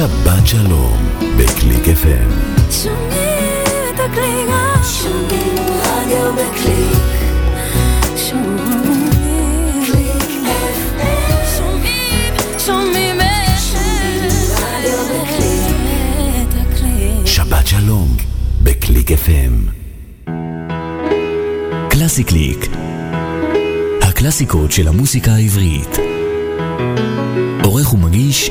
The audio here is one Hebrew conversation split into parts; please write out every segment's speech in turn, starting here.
שבת שלום בקליק FM. שומעים את הקליק, שומעים רדיו בקליק. שבת שלום בקליק FM. קלאסי קליק. הקלאסיקות של המוסיקה העברית. עורך ומגיש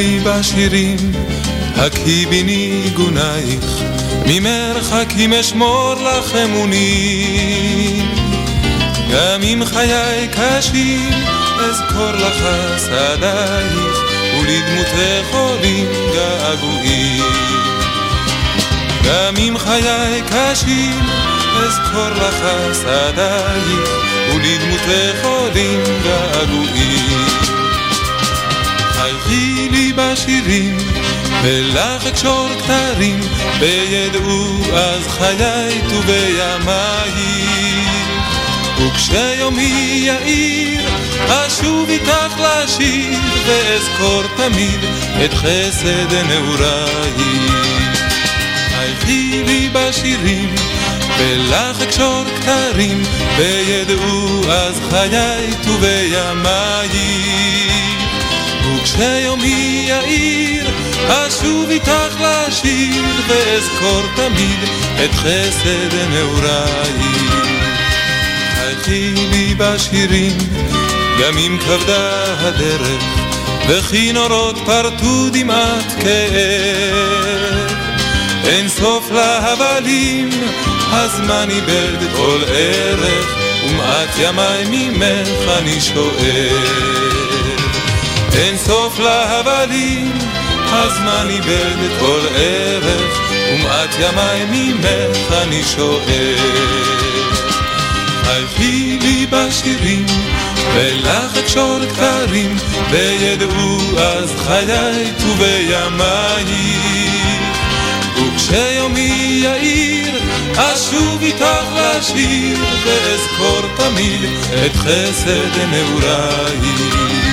לי בשירים, הקהי בי ניגונייך, ממרחקים אשמור לך אמונים. גם אם חיי קשים, אזכור לך שדייך, ולדמותך עולים געגועים. גם אם חיי קשים, אזכור לך שדייך, ולדמותך עולים געגועים. חייכי בשירים, ולך אקשור כתרים, וידעו אז חיי ובימיי. וכשיומי יאיר, אשוב איתך לשיר, ואזכור תמיד את חסד נעוריי. חייכי לי בשירים, ולך אקשור כתרים, וידעו אז חיי ובימיי. וכשיומי יאיר, אשוב איתך לשיר, ואזכור תמיד את חסד נעוריי. חייכי לי בשירים, גם אם כבדה הדרך, וכי נורות פרטו דמעת כאב. אין סוף להבלים, הזמן איבד כל ערך, ומעט ימיי ממך אני שואל. אין סוף להבלים, הזמן איבד כל ערך, ומעט ימיי ממך אני שואל. חייכי לי בשירים, ולך אקשור כתרים, וידעו אז חיי ובימיי. וכשיומי יאיר, אשוב איתך לשיר, ואזכור תמיד את חסד נעוריי.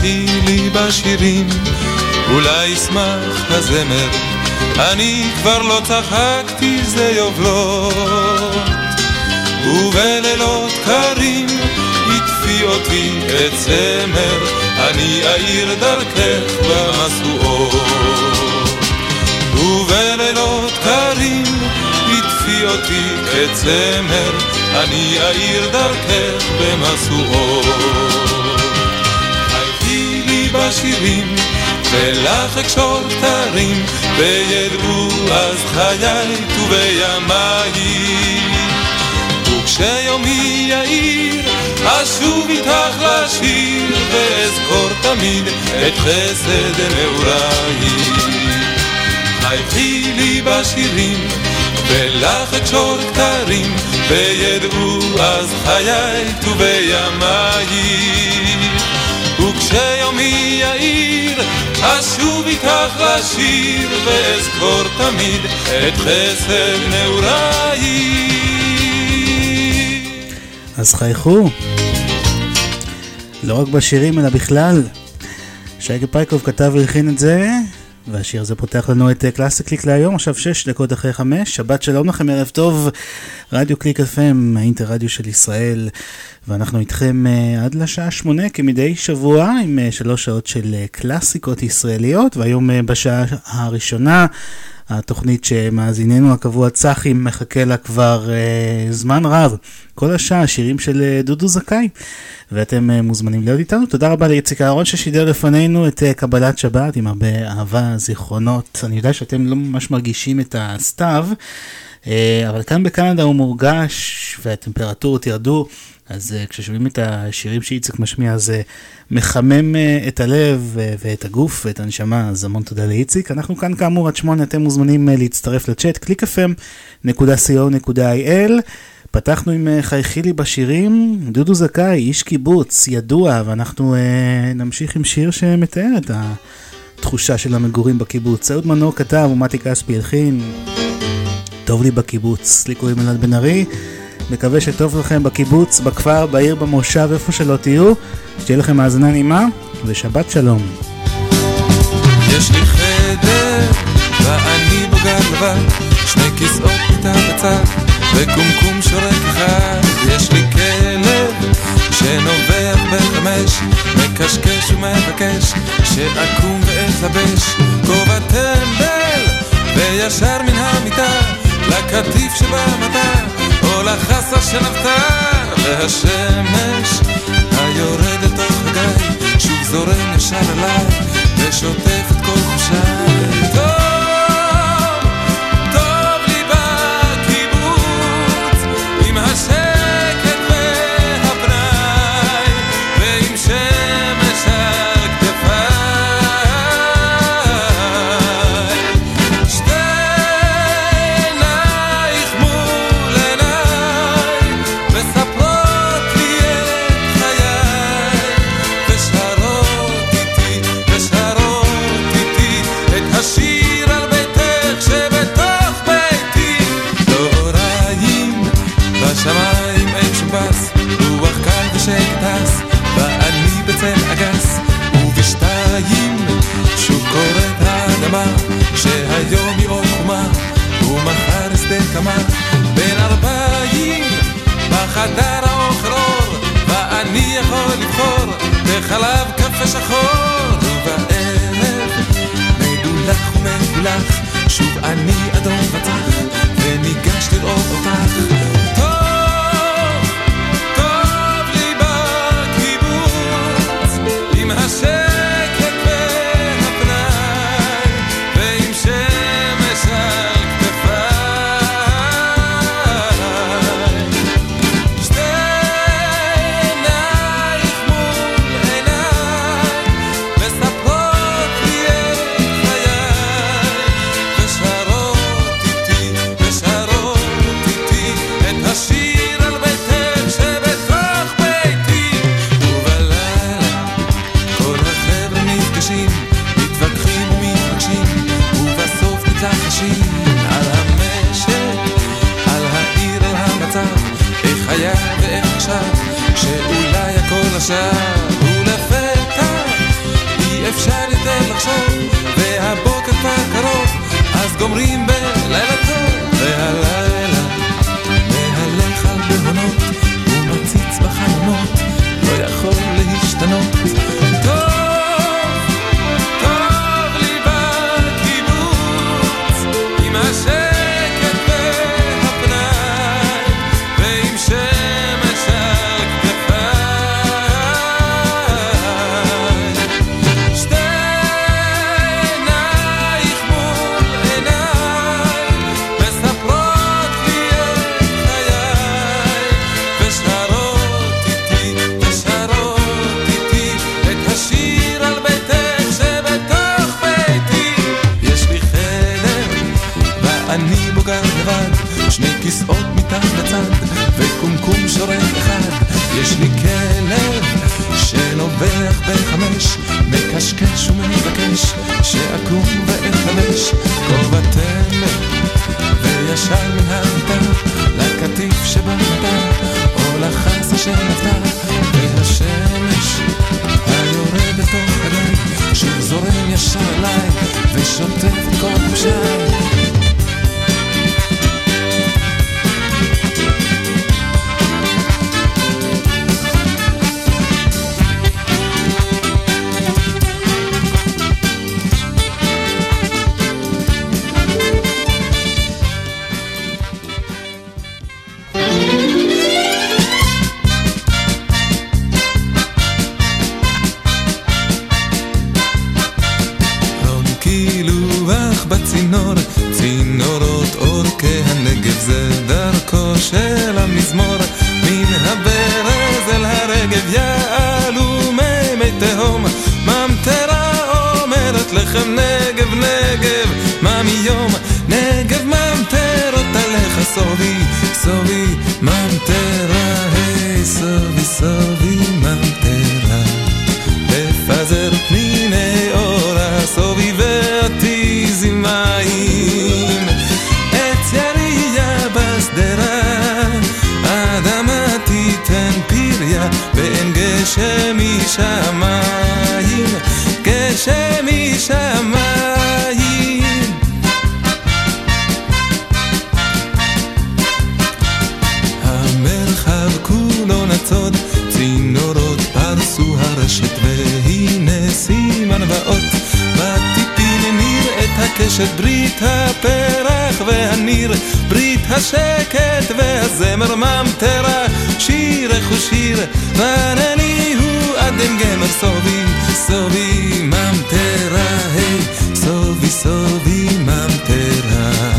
חייכי לי בשירים, אולי ישמח הזמר, אני כבר לא צחקתי זה יובלות, ובלילות קרים הטפי אותי את צמר, אני אאיר דרכך במשואות. ובלילות קרים הטפי אותי כצמר, אני אאיר דרכך במשואות. בשירים, ולך אקשור כתרים, וידעו אז חיי ובימיי. וכשיומי יאיר, אשוב איתך לשיר, ואזכור תמיד את חסד נעוריי. חייכי לי בשירים, ולך אקשור כתרים, וידעו אז חיי ובימיי. יאיר, אשוב איתך לשיר, ואזכור תמיד את חסד נעוריי. אז חייכו. לא רק בשירים אלא בכלל. שייקה פייקוב כתב והלחין את זה, והשיר הזה פותח לנו את אה, קלאסי קליק להיום, עכשיו 6 דקות אחרי 5, שבת שלום לכם, ערב טוב, רדיו קליק FM, האינטרדיו של ישראל, ואנחנו איתכם אה, עד לשעה 8 כמדי שבוע, עם אה, שלוש שעות של קלאסיקות ישראליות, והיום בשעה הראשונה התוכנית שמאזיננו הקבוע צחי מחכה לה כבר אה, זמן רב. כל השעה שירים של uh, דודו זכאי, ואתם uh, מוזמנים להיות איתנו. תודה רבה לאיציק אהרון ששידר לפנינו את uh, קבלת שבת עם הרבה אהבה, זיכרונות. אני יודע שאתם לא ממש מרגישים את הסתיו. Uh, אבל כאן בקנדה הוא מורגש והטמפרטורות ירדו, אז uh, כששומעים את השירים שאיציק משמיע זה מחמם uh, את הלב ואת הגוף ואת הנשמה, אז המון תודה לאיציק. אנחנו כאן כאמור עד שמונה, אתם מוזמנים להצטרף לצ'אט, www.clickfm.co.il. פתחנו עם חייכי בשירים, דודו זכאי, איש קיבוץ, ידוע, ואנחנו uh, נמשיך עם שיר שמתאר את התחושה של המגורים בקיבוץ. אהוד מנור כתב ומתי כספי הלחין. טוב לי בקיבוץ, לי קוראים אלעד בן ארי. מקווה שטוב לכם בקיבוץ, בכפר, בעיר, במושב, איפה שלא תהיו. שתהיה לכם האזנה נעימה, ושבת שלום. יש לי חדר, ואני בוגר לבד, שני כיסאות מיטה בצד, וקומקום שורק אחד. יש לי כלב, שנובח בחמש, מקשקש ומבקש, שאקום ואתלבש, כובע טמבל, וישר מן המיטה, לקטיף שבמטה, או לחסה של אבטר, והשמש היורד אל תוך הגיא, שוב זורם ישר עליי, ושוטף את כל חושיי. ומחר שדה קמה, בין ארבעים, בחדר האוכל אור, ואני יכול לבחור, בחלב קפה שחור, ובערב מדולח ומגולח, שוב אני אדום בטח, וניגש לראות אותך. עכשיו, ולפתע אי אפשר יותר לחשוב, והבוקר כבר קרוב, אז גומרים בלילה טוב, והלילה וישר מן השקט והזמר ממטרה, שירך הוא שיר, וענני הוא אדם גמר סובי, סובי ממטרה, היי, סובי סובי ממטרה,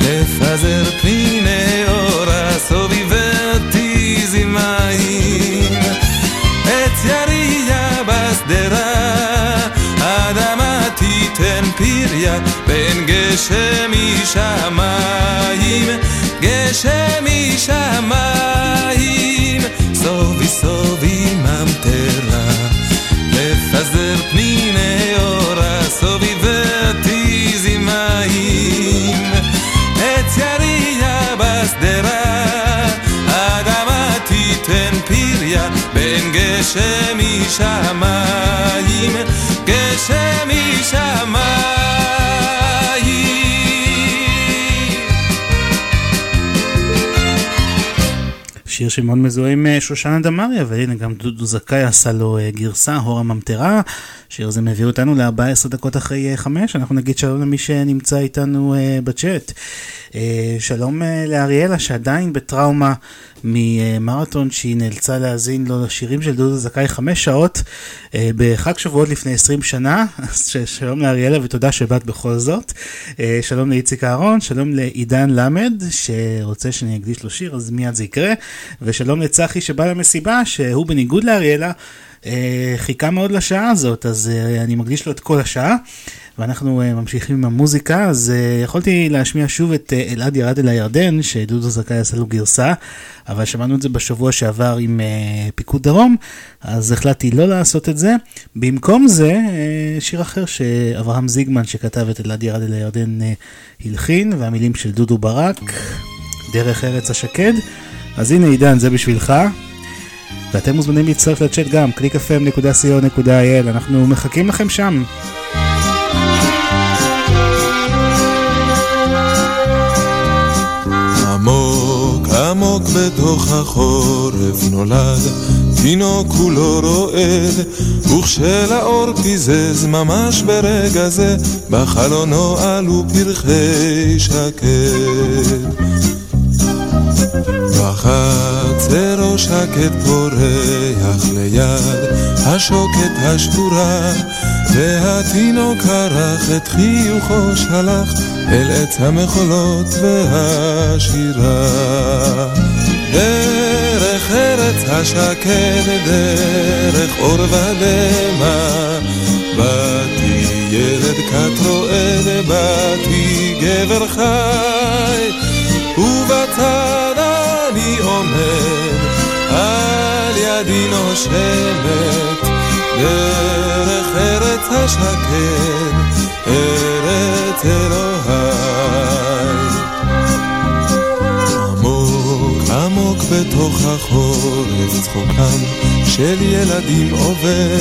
לפזר פניני אורה, סובי ותיזי מים, עץ יריה בשדרה, אדמה תיתן פריה, בין גשם משמיים, גשם משמיים, סובי סובי ממטרה, לפזר פניני אורה, סובי ותיזי מים, עץ יריה בשדרה, אדמה תיתן פריה, בין גשם משמיים, שמאוד מזוהה עם אה, שושנה דמארי, אבל הנה גם דודו זכאי עשה לו אה, גרסה, הור הממטרה. שיר זה מביא אותנו ל-14 דקות אחרי אה, חמש, אנחנו נגיד שלום למי שנמצא איתנו אה, בצ'אט. אה, שלום אה, לאריאלה שעדיין בטראומה ממרתון שהיא נאלצה להאזין לו לשירים של דודו זכאי חמש שעות אה, בחג שבועות לפני 20 שנה, אז שלום לאריאלה ותודה שבאת בכל זאת. אה, שלום לאיציק אהרון, שלום לעידן למד שרוצה שאני אקדיש לו שיר אז מיד זה יקרה, ושלום לצחי שבא למסיבה שהוא בניגוד לאריאלה אה, חיכה מאוד לשעה הזאת אז אה, אני מקדיש לו את כל השעה. ואנחנו uh, ממשיכים עם המוזיקה, אז יכולתי להשמיע שוב את אלעד ירד אל הירדן, שדודו זכאי עשה לו גרסה, אבל שמענו את זה בשבוע שעבר עם פיקוד דרום, אז החלטתי לא לעשות את זה. במקום זה, שיר אחר שאברהם זיגמן שכתב את אלעד ירד אל הירדן הלחין, והמילים של דודו ברק, דרך ארץ השקד. אז הנה עידן, זה בשבילך. ואתם מוזמנים להצטרף לצ'אט גם, www.clickfm.co.il, אנחנו מחכים לכם שם. עמוק עמוק בתוך החורף נולד, תינוק כולו רועד, וכשלאור פיזז ממש ברגע זה, בחלונו עלו פרחי שקד. בחצרו שקט פורח ליד השוקת השבורה והתינוק ערך את חיוכו שלח אל עץ המחולות והשירה. דרך ארץ השקט דרך אור ודמע באתי ילד כת רועד באתי גבר חי ובצד אני עומד, על ידי נושמת, דרך ארץ השקד, ארץ אלוהי. עמוק עמוק בתוך החורף צחוקם של ילדים עובד,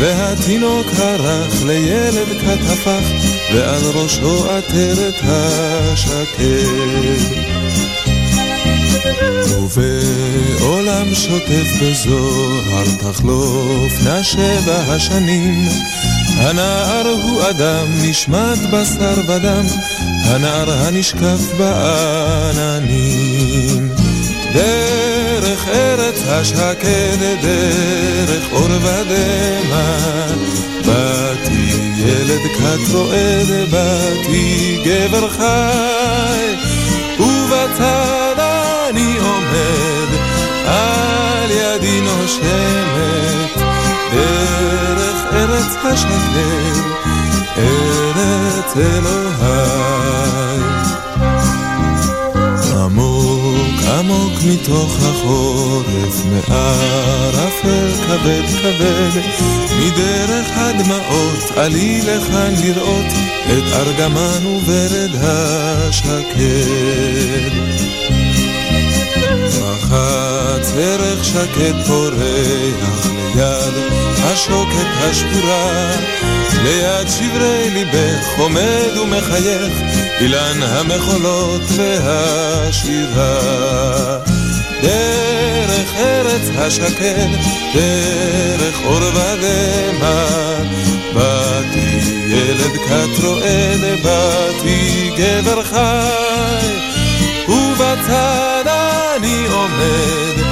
והתינוק הרך לילד כת הפך, ועל ראשו עטרת השקד. ובעולם שוטף בזוהר תחלופנה שבע השנים. הנער הוא אדם נשמט בשר ודם הנער הנשקף בעננים. דרך ארץ השקד דרך אור ודמע באתי ילד כת רועד באתי גבר חי, ובצד אני עומד, על ידי נושמת, דרך ארץ השקר, ארץ אלוהי. עמוק מתוך החורף, מערפל כבד כבד, מדרך הדמעות עלי לכאן לראות את ארגמן וברד השקד. מחץ ערך שקט פורח ליד השוקת השבורה, ליד שברי ליבך עומד ומחייך אילן המחולות והשירה. דרך ארץ השקד, דרך אור ודמע, באתי ילד כת רועד, באתי גבר חי, ובצד אני עומד,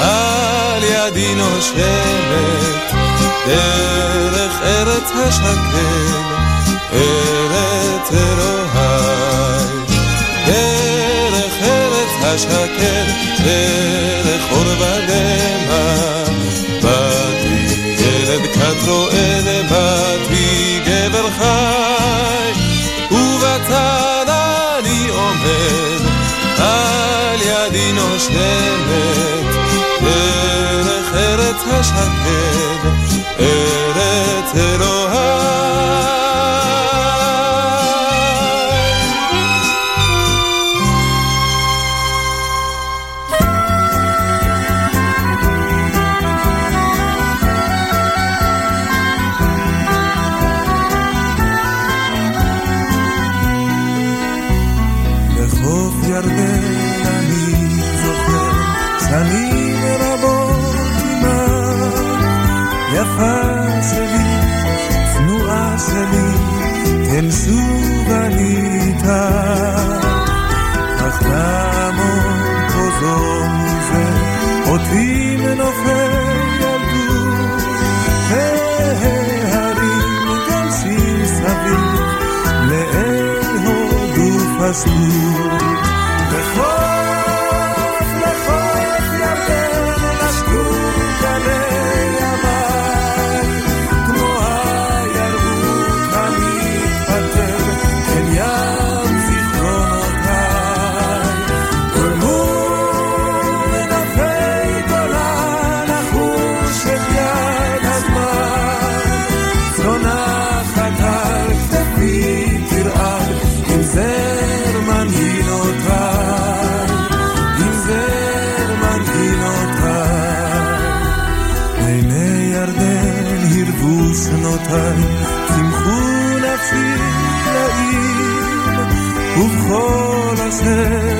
על ידי נושמת, דרך ארץ השקד, ארץ אלוהי. דרך ארץ השקד, דרך אור ודמע. ארץ good.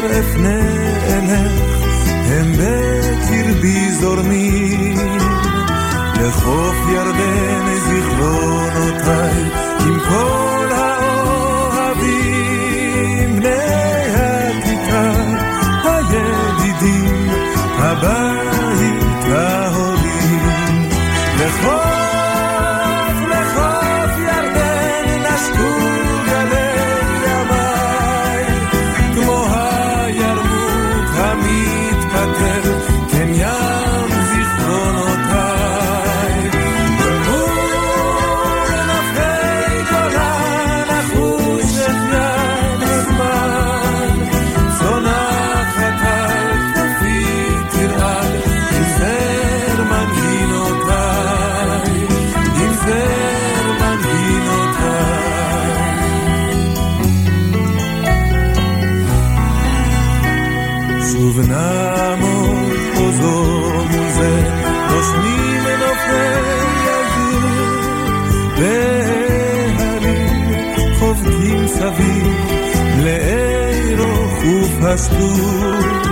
ופשטות.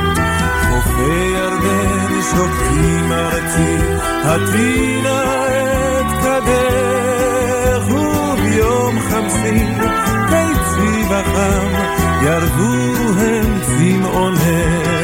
חופי ירדן שוקטים ארצי, הטבינה את קדך, וביום חמסי קיצי וחם, ירדו הם צמאונך.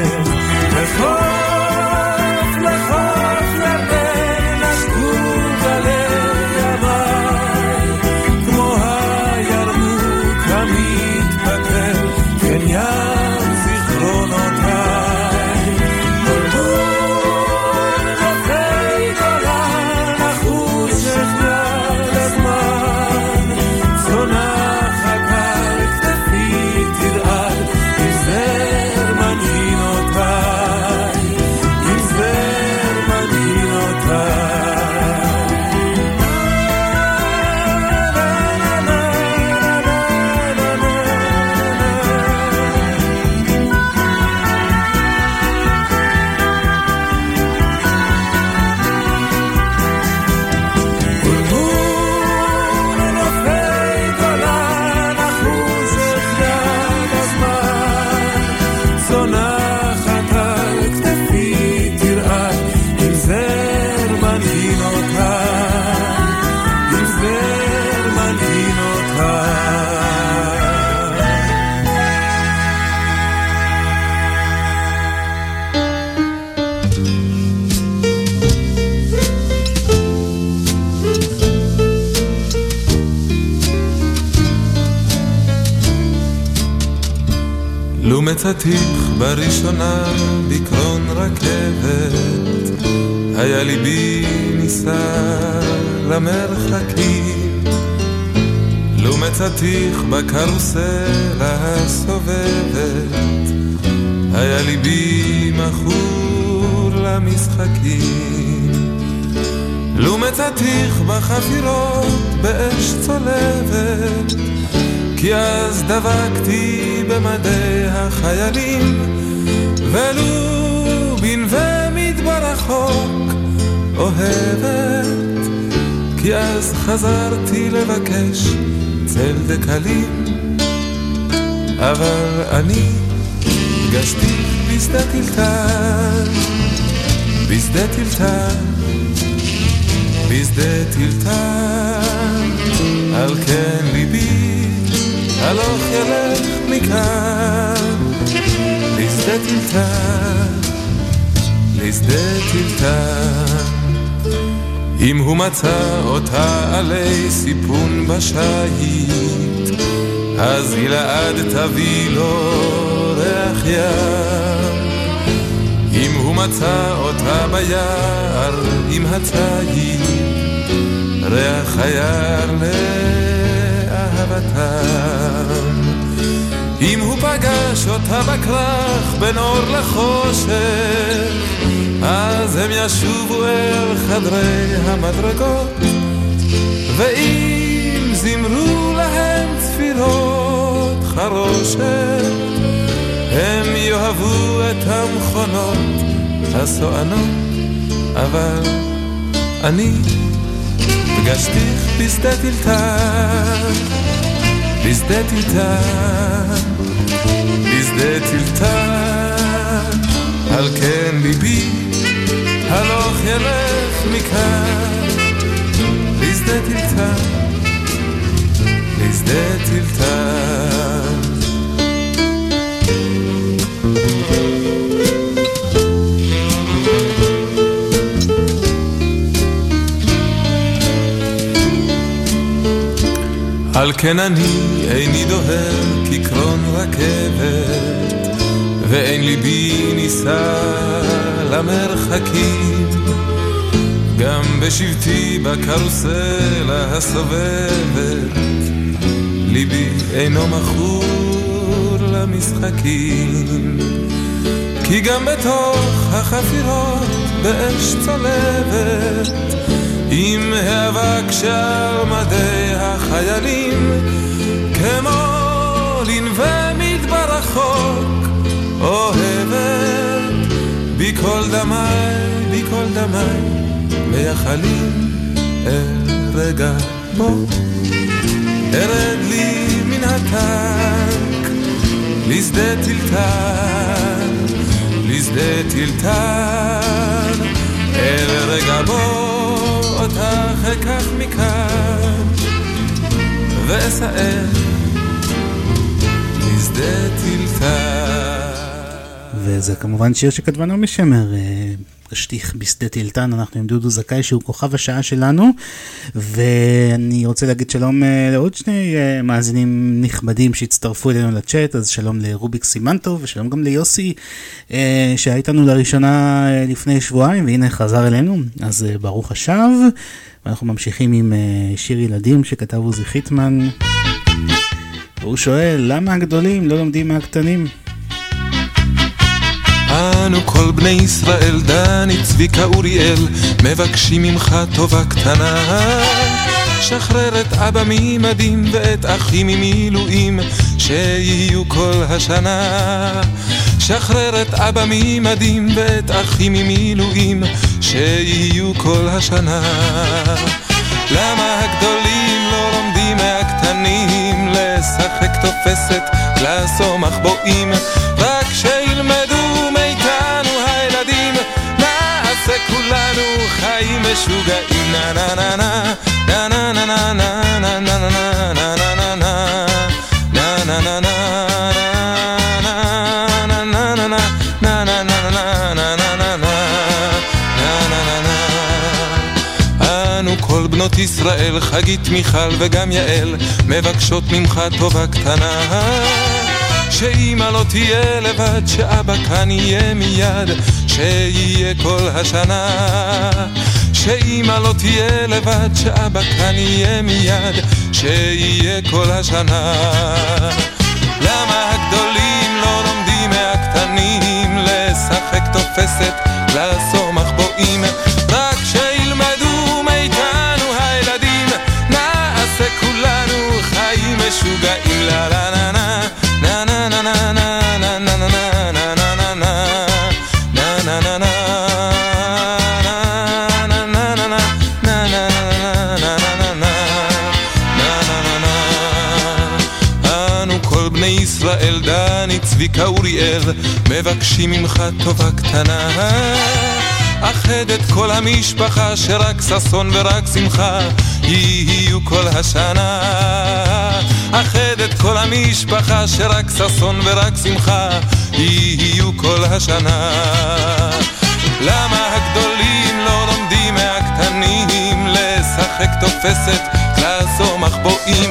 מצאתיך בראשונה בקרון רכבת, היה ליבי נישא למרחקים. לו מצאתיך בקרוסלה הסובבת, היה ליבי מכור למשחקים. לו מצאתיך בחפירות באש צולבת, כי אז דבקתי במדי החיילים, ולו בנווה מדבר רחוק אוהבת, כי אז חזרתי לבקש צל דקלים, אבל אני פגשתי בשדה טלטל, בשדה טלטל, בשדה טלטל, על כן ליבי הלוך ילך מכאן, לשדה טלטל, לשדה טלטל. אם הוא מצא אותה עלי סיפון בשייט, אז גלעד תביא לו ריח ים. אם הוא מצא אותה ביער עם הציד, ריח היער לאהבתם. אם הוא פגש אותה בכרך בין אור לחושך, אז הם ישובו אל חדרי המדרגות, ואם זמרו להם צפירות חרושת, הם יאהבו את המכונות הסוענות, אבל אני פגשתיך בשדה טלטל, בשדה טלטן, בשדה טלטן, על כן ליבי הלוך ילך מכאן, בשדה טלטן, בשדה טלטן. על כן אני איני דוהר כקרון רכבת, ואין ליבי נישא למרחקים. גם בשבטי בקרוסלה הסובבת, ליבי אינו מכור למשחקים. כי גם בתוך החפירות באש צולבת, עם האבק שעל מדי החיילים, כמו לנווה מדבר רחוק, אוהבת, בי כל דמי, בי כל דמי, מייחלים אל רגע בו. ארד לי מן הטנק, לשדה טלטל, לשדה טלטל, אל רגע בו. אותך אקח מכאן ואסער לשדה טלטל. וזה כמובן שיר שכתבה נעמי שמר, פשטיך בשדה טילטן, אנחנו עם דודו זכאי שהוא כוכב השעה שלנו, ואני רוצה להגיד שלום לעוד שני מאזינים נכבדים שהצטרפו אלינו לצ'אט, אז שלום לרוביק סימנטו ושלום גם ליוסי שהיה איתנו לראשונה לפני שבועיים, והנה חזר אלינו, אז ברוך השב, ואנחנו ממשיכים עם שיר ילדים שכתב עוזי חיטמן, והוא שואל, למה הגדולים לא לומדים מהקטנים? אנו כל בני ישראל, דני, צביקה, אוריאל, מבקשים ממך טובה קטנה. שחרר את אבא ממדים ואת אחי ממילואים, שיהיו כל השנה. שחרר את אבא ממדים ואת אחי ממילואים, שיהיו כל השנה. למה הגדולים לא לומדים מהקטנים לשחק תופסת, לעשור מחבואים, רק שילמדו חיים משוגעים, נה נה נה נה נה נה נה נה נה נה נה נה בנות ישראל, חגית מיכל וגם יעל, מבקשות ממך טובה קטנה. שאמא לא תהיה לבד, שאבא כאן יהיה מיד, שיהיה כל השנה. שאמא לא תהיה לבד, שאבא כאן יהיה מיד, שיהיה כל השנה. למה הגדולים לא לומדים מהקטנים לשחק תופסת, לעשות מחבואים? לב, מבקשים ממך טובה קטנה. אחד את כל המשפחה, שרק ששון ורק שמחה יהיו כל השנה. אחד את כל המשפחה, שרק ששון ורק שמחה יהיו כל השנה. למה הגדולים לא לומדים מהקטנים לשחק תופסת, לעזור מחבואים?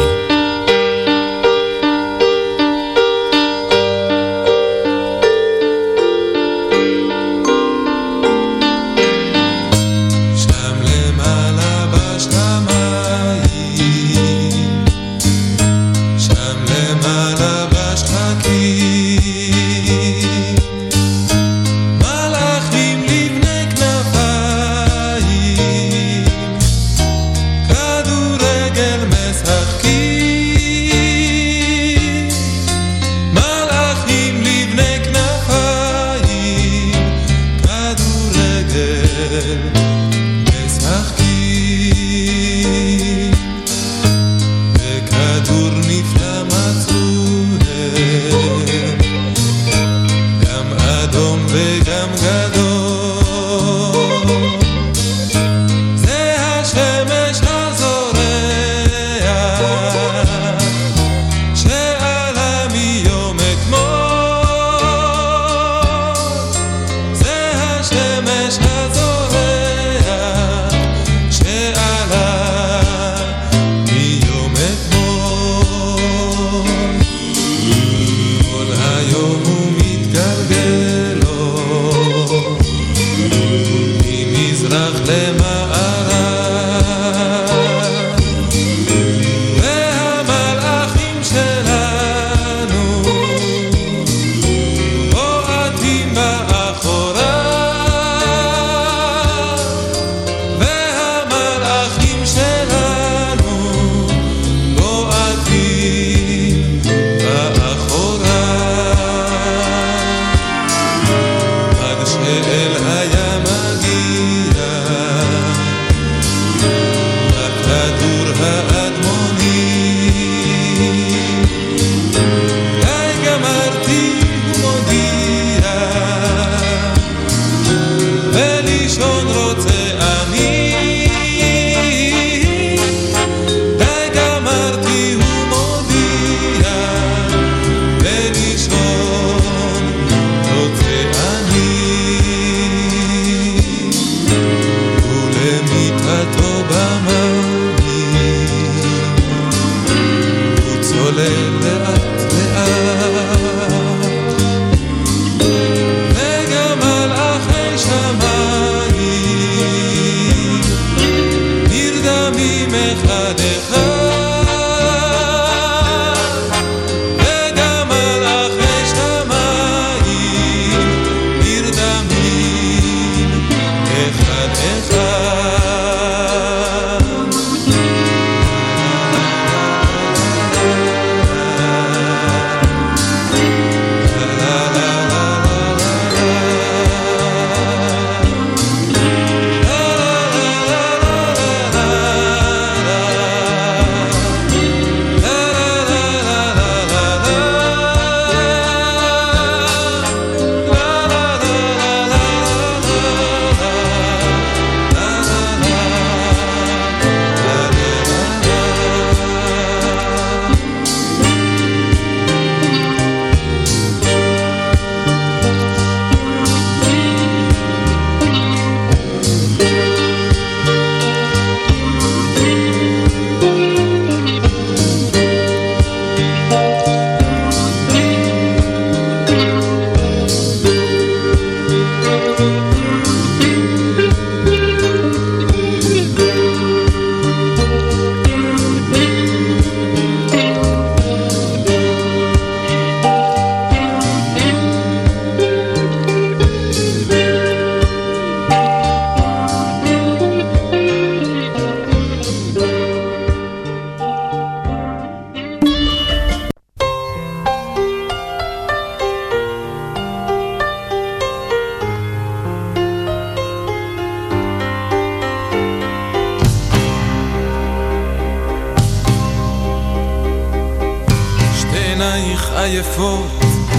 עייפות,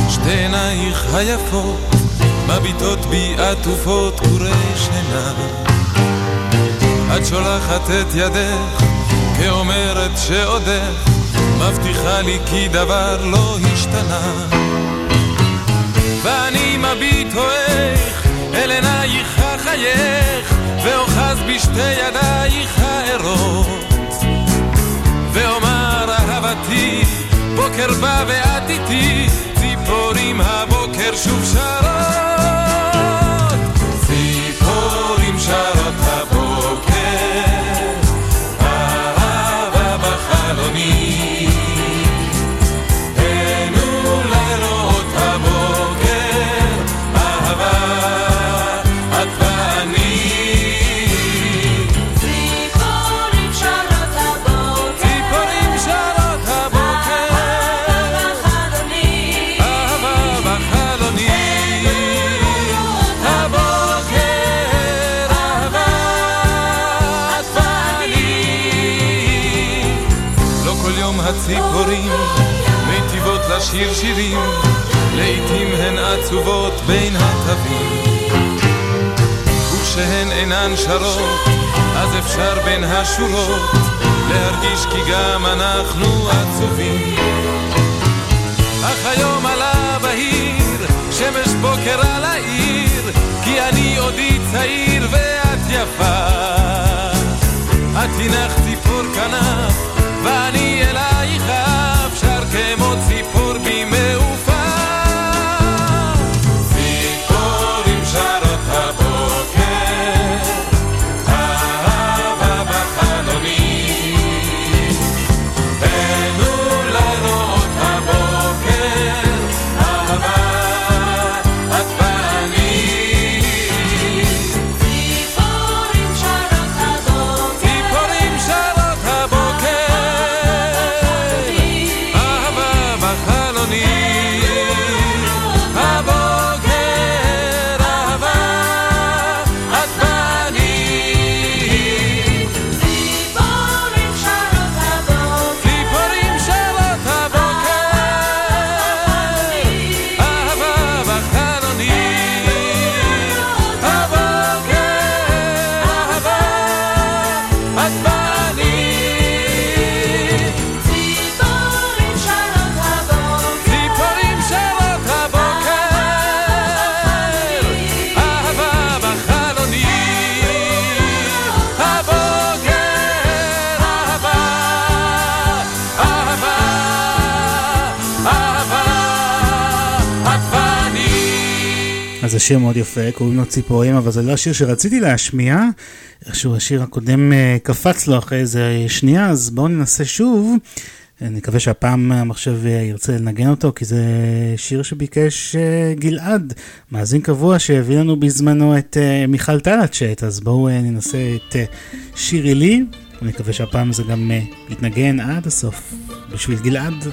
שתי עינייך היפות, מביטות בי עטופות קורי שינה. את שולחת את ידך, כאומרת שעודך, מבטיחה לי כי דבר לא השתנה. ואני מביט הואך אל עינייך החייך, ואוחז בשתי ידייך הערות. ואומר אהבתי, בוקר בא ואת איתי, ציפורים הבוקר שוב שרות. לשיר שירים, לעתים הן עצובות בין התווים. וכשהן אינן שרות, אז אפשר בין השורות להרגיש כי גם אנחנו עצובים. אך היום עלה בהיר, שמש בוקר על העיר, כי אני עודי צעיר ואת יפה. את הנחת ציפור כנף, ואני כמו ציפור בי מעופה. השיר מאוד יפה, קוראים לו ציפורים, אבל זה לא השיר שרציתי להשמיע. איכשהו השיר הקודם אה, קפץ לו אחרי איזה שנייה, אז בואו ננסה שוב. אני מקווה שהפעם המחשב אה, ירצה לנגן אותו, כי זה שיר שביקש אה, גלעד, מאזין קבוע שהביא לנו בזמנו את אה, מיכל טלצ'ט, אז בואו אה, ננסה את אה, שירי לי. אני מקווה שהפעם זה גם אה, יתנגן עד הסוף, בשביל גלעד.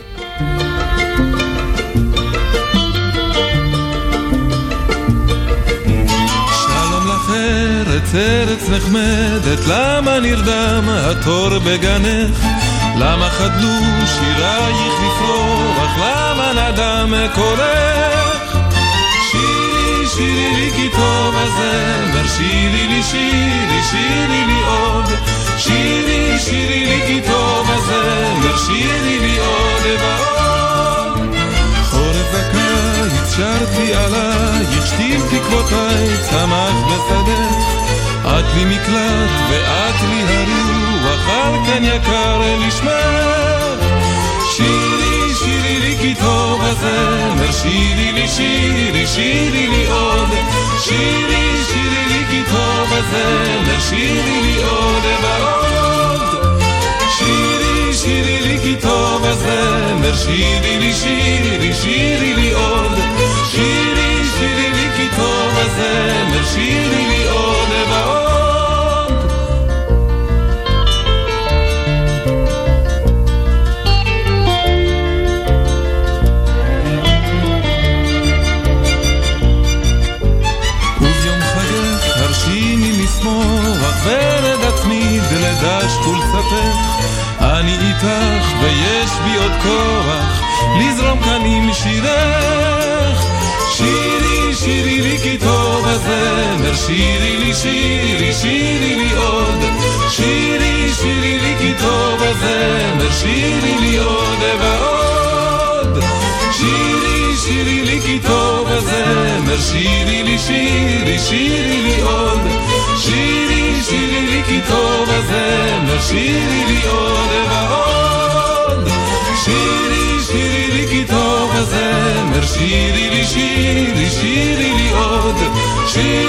ארץ, נחמדת, למה נרדם התור בגנך? למה חדלו שירייך לפרוח, למה נדם קולך? שירי, שירי לי כי טוב הזמר, שירי לי, שירי, שירי לי עוד. שירי, שירי לי כי טוב הזמר, שירי לי עוד ועוד. חורף וקיץ שרתי עלייך, שתיל תקוותיי צמח בשדך. את לי מקלט ואת לי הרוח, על כן יקר לשמך. שירי, שירי לי כי טוב הזמר, שירי לי, שירי, שירי לי עוד. שירי, שירי לי כי טוב הזמר, שירי לי עוד ועוד. שירי, שירי לי כי טוב הזמר, שירי לי, שירי, שירי לי עוד. שירי, שירי לי כי טוב הזמר, שירי לי דלדש חולצתך אני איתך ויש בי עוד כוח לזרום כאן עם שירך. שירי, שירי לי כי טוב הזמר, שירי לי, שירי, שירי לי עוד. שירי, שירי לי כי טוב הזמר, שירי לי עוד ועוד. שירי, שירי לי כי טוב הזמר, שירי לי, שירי, שירי לי עוד. שירי, שירי לי כי טוב הזמר, שירי לי עוד ועוד. שירי, שירי לי כי טוב הזמר, שירי לי, שירי, שירי לי עוד. שירי,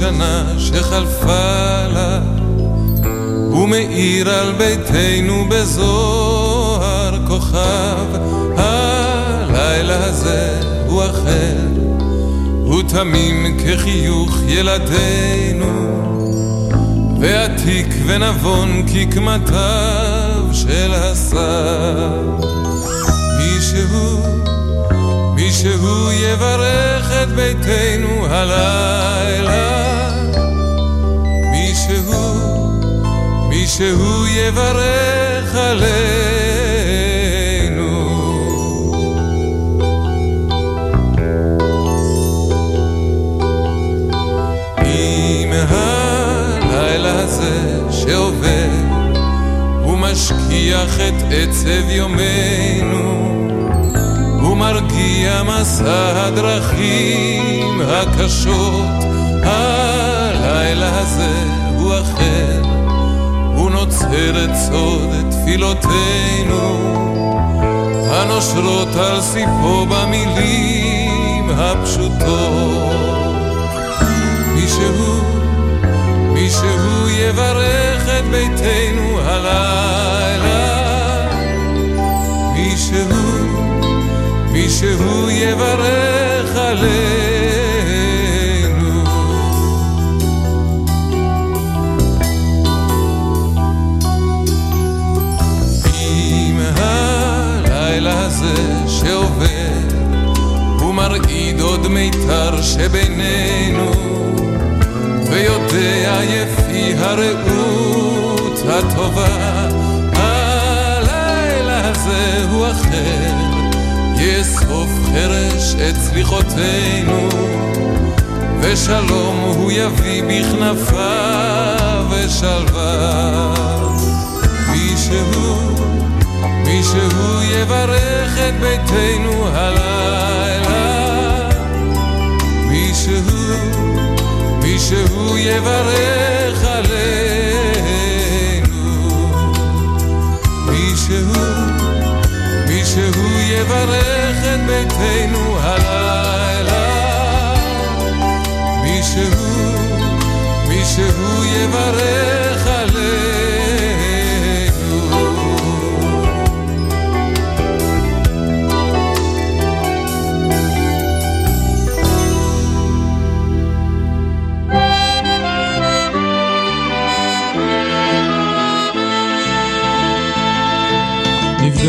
שנה שחלפה לה ומאיר על ביתנו בזוהר כוכב. הלילה הזה הוא אחר הוא תמים כחיוך ילדינו. ועתיק ונבון כקמטיו של השר. מישהו, מישהו יברך את ביתנו הלילה. מישהו יברך עלינו. אם הלילה הזה שעובר הוא משכיח את עצב יומנו הוא מרגיע מסע הדרכים הקשות הלילה הזה הוא אחר הוא נוצר את תפילותינו הנושרות על סיפו במילים הפשוטות. מישהו מישהו יברך את ביתנו הלילה. מישהו, מישהו יברך עלינו מיתר שבינינו ויודע יפי הרעות הטובה. הלילה הזה הוא אחר יאסוף חרש את צליחותינו ושלום הוא יביא בכנפיו ושלווה. מישהו, מישהו יברך את ביתנו הלילה מישהו יברך עלינו. מישהו, מישהו יברך את ביתנו הלילה. מישהו, מישהו יברך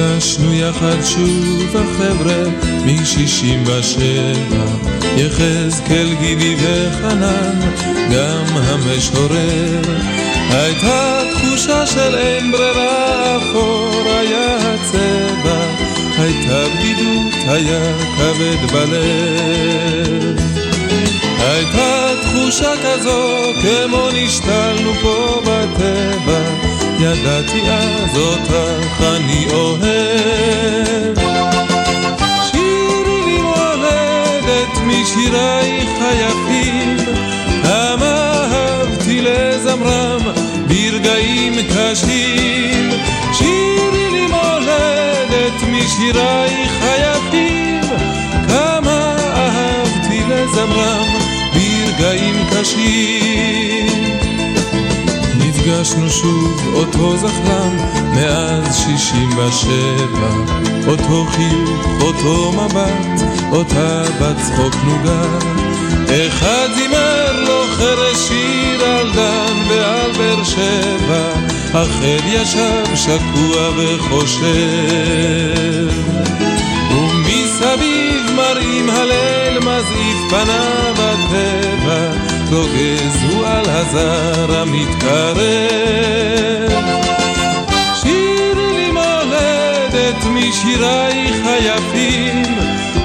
נפגשנו יחד שוב החבר'ה משישים ושבע. יחזקאל גידי וחנן גם המשורר הייתה תחושה של אין ברירה אפור היה הצבע. הייתה בדידות היה כבד בלב. הייתה תחושה כזו כמו נשתלנו פה בטבע ידעתי אז אותך אני אוהב. שירי לי מולדת משירייך היפים כמה אהבתי לזמרם ברגעים קשים. שירי לי מולדת משירייך היפים כמה אהבתי לזמרם ברגעים קשים נפגשנו שוב, אותו זחלם, מאז שישים ושבע. אותו חיוך, אותו מבט, אותה בצחוק נוגה. אחד זימר לו חרש שיר על דן ועל באר שבע, החל ישב שקוע וחושב. ומסביב מראים הלל מזעיף פניו הטבע, רוגז הוא על הזר המתקרב. שירי לי מולדת משירייך היפים,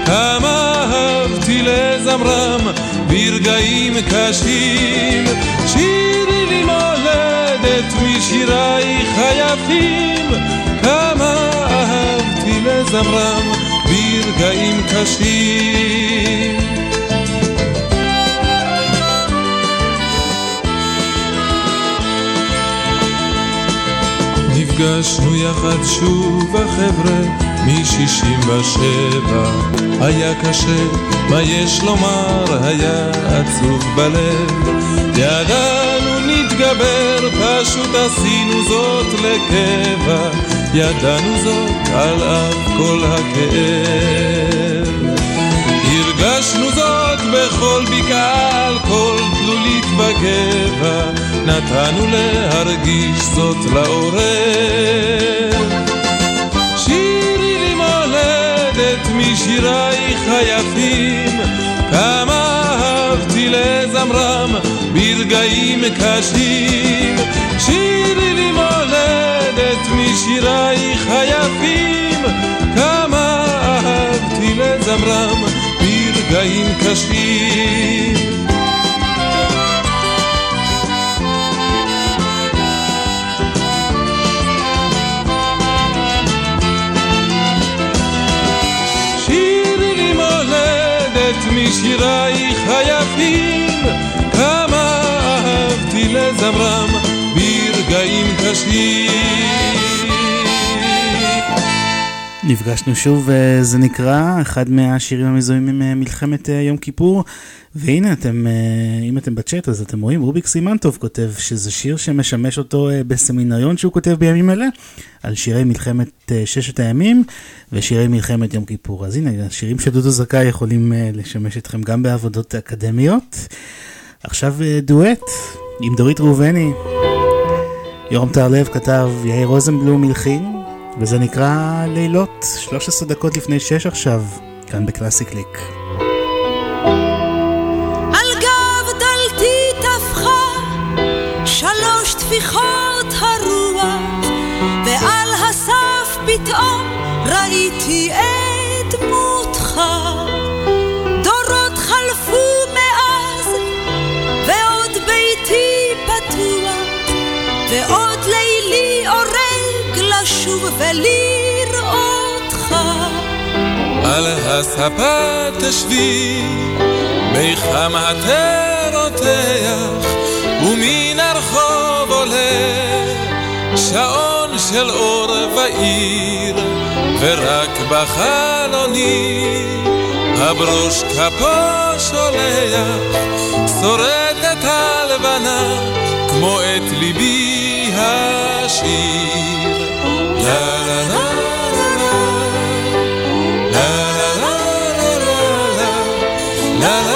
כמה אהבתי לזמרם ברגעים קשים. שירי לי מולדת משירייך היפים, כמה אהבתי לזמרם ברגעים קשים. נפגשנו יחד שוב החבר'ה מ-67 היה קשה, מה יש לומר, היה עצוב בלב. ידענו נתגבר, פשוט עשינו זאת לקבע. ידענו זאת על אף כל הכאב. הרגשנו זאת בכל בקעה, על כל תלולית בגבע, נתנו להרגיש זאת לעורר. שירי לי מולדת משירייך היפים, כמה אהבתי לזמרם ברגעים קשים. שירי לי מולדת משירייך היפים, כמה אהבתי לזמרם ברגעים קשים. מולדת משירייך היפים, כמה אהבתי לזמרם ברגעים קשים. נפגשנו שוב, אה, זה נקרא, אחד מהשירים המזוהים עם אה, מלחמת אה, יום כיפור. והנה אתם, אם אתם בצ'אט אז אתם רואים, רוביק סימנטוב כותב שזה שיר שמשמש אותו בסמינריון שהוא כותב בימים אלה, על שירי מלחמת ששת הימים ושירי מלחמת יום כיפור. אז הנה, השירים של דודו זכאי יכולים לשמש אתכם גם בעבודות אקדמיות. עכשיו דואט עם דורית ראובני. יורם טהרלב כתב, יאיר רוזנבלום הלחין, וזה נקרא לילות, 13 דקות לפני 6 עכשיו, כאן בקלאסי קליק. שלוש טפיחות הרוח ועל הסף פתאום ראיתי את דמותך דורות חלפו מאז ועוד ביתי פתוח ועוד לילי עורג לשוב ולראותך על הספה תשבי, מיחם התה רותח, ומן הרחוב עולה שעון של אור ועיר, ורק בחלוני הברוש כפו שולח, שורדת הלבנה כמו את ליבי השיר. לה לה לה התזכור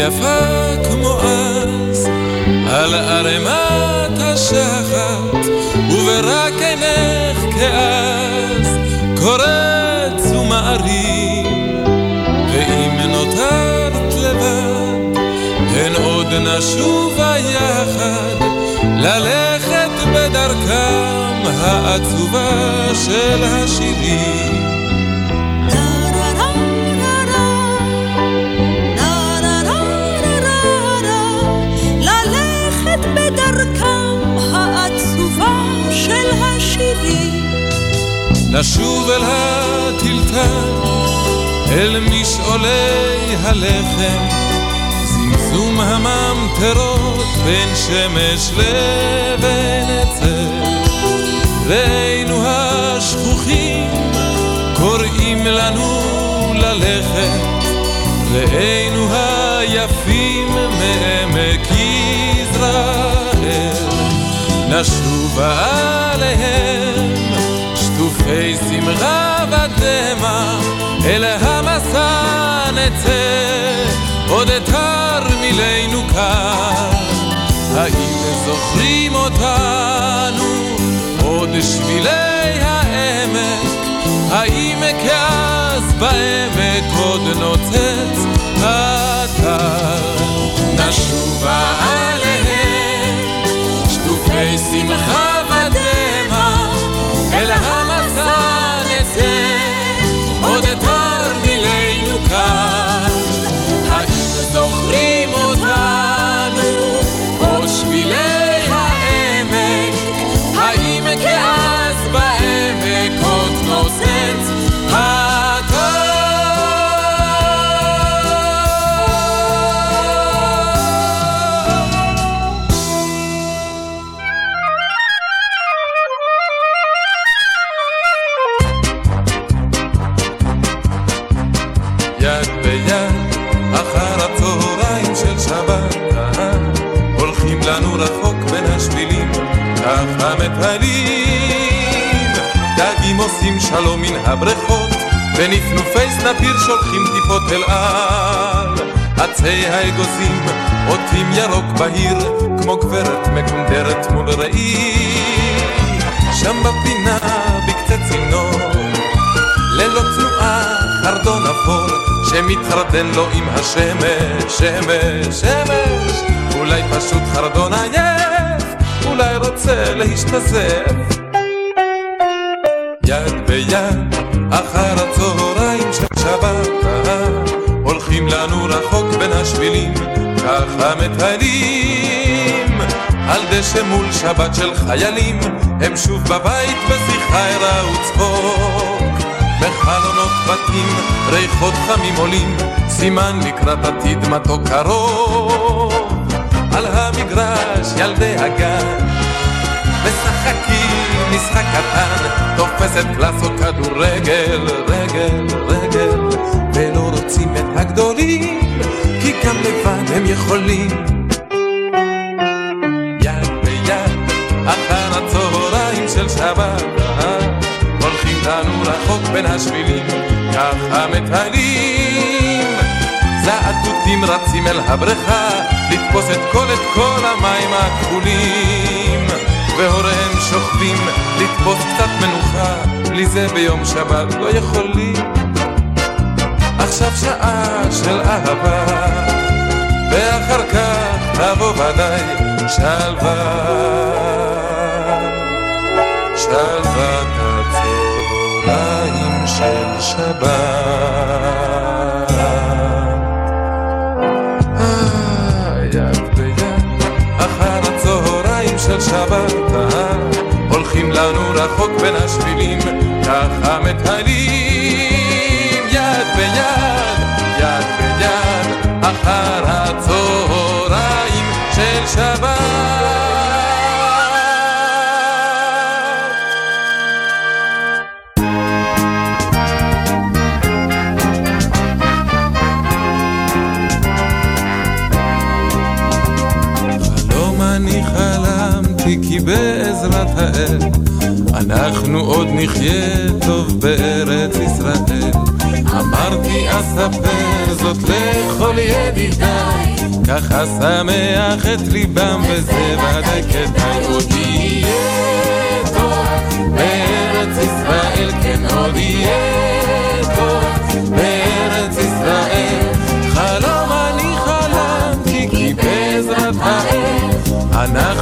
יפה כמו אז, על ערימת השחת, וברק עינך כאז, קורץ ומערים, ואם נותרת לבד, הן עוד נשובה יחד, ללכת בדרכם העצובה של השירים. השירים לשוב אל הטלטל, אל משעולי הלחם, זמזום הממטרות בין שמש לבין עצר. ראינו השכוחים קוראים לנו ללכת, ראינו היפים נשובה עליהם שטופי שמחה ודמע, אל המסע נצא. עוד את תרמילנו כאן, האם זוכרים אותנו עוד שבילי העמק, האם כאז בעמק עוד נוצץ? אתר, נשובה עליהם שמחה עושים שלום מן הבריכות, ונפנופי סנפיר שולחים טיפות אל על. עצי האגוזים עוטים ירוק בהיר, כמו גברת מקונדרת מול ראי. שם בפינה בקצה צינור, ללא תנועה חרדון אפור, שמתחרדן לו עם השמש, שמש, שמש, אולי פשוט חרדון עייף. אולי רוצה להשתזף. יד ביד, אחר הצהריים של שבת, הולכים לנו רחוק בין השבילים, ככה מטיילים. על דשא מול שבת של חיילים, הם שוב בבית בשיחה ערה וצחוק. בחלונות בתים, ריחות חמים עולים, סימן לקראת עתיד מתוק קרוב. על המגרש ילדי הגן משחקים משחק קטן תופסת קלאסות כדורגל רגל רגל ולא רוצים את הגדולים כי גם לבד הם יכולים. יד ביד אחר הצהריים של שבת הולכים לנו רחוק בין השבילים ככה מטיילים זעתותים רצים אל הבריכה לתפוס את כל את כל המים הכחולים והוריהם שוכבים לתפוס קצת מנוחה. בלי זה ביום שבת לא יכולים. עכשיו שעה של אהבה ואחר כך תבוא ודאי שלווה. שלוות הצהריים של שבת של שבת הולכים לנו רחוק בין השבילים ככה מטיילים יד ביד, יד ביד אחר הצהריים של שבת בעזרת האל, אנחנו עוד נחיה טוב בארץ ישראל. אמרתי אספר זאת לכל ידידיי, ככה שמח את ליבם וזה ודאי כדאי עוד יהיה טוב בארץ ישראל, כן עוד יהיה טוב בארץ ישראל. חלום אני חלמתי כי בעזרת האל אנחנו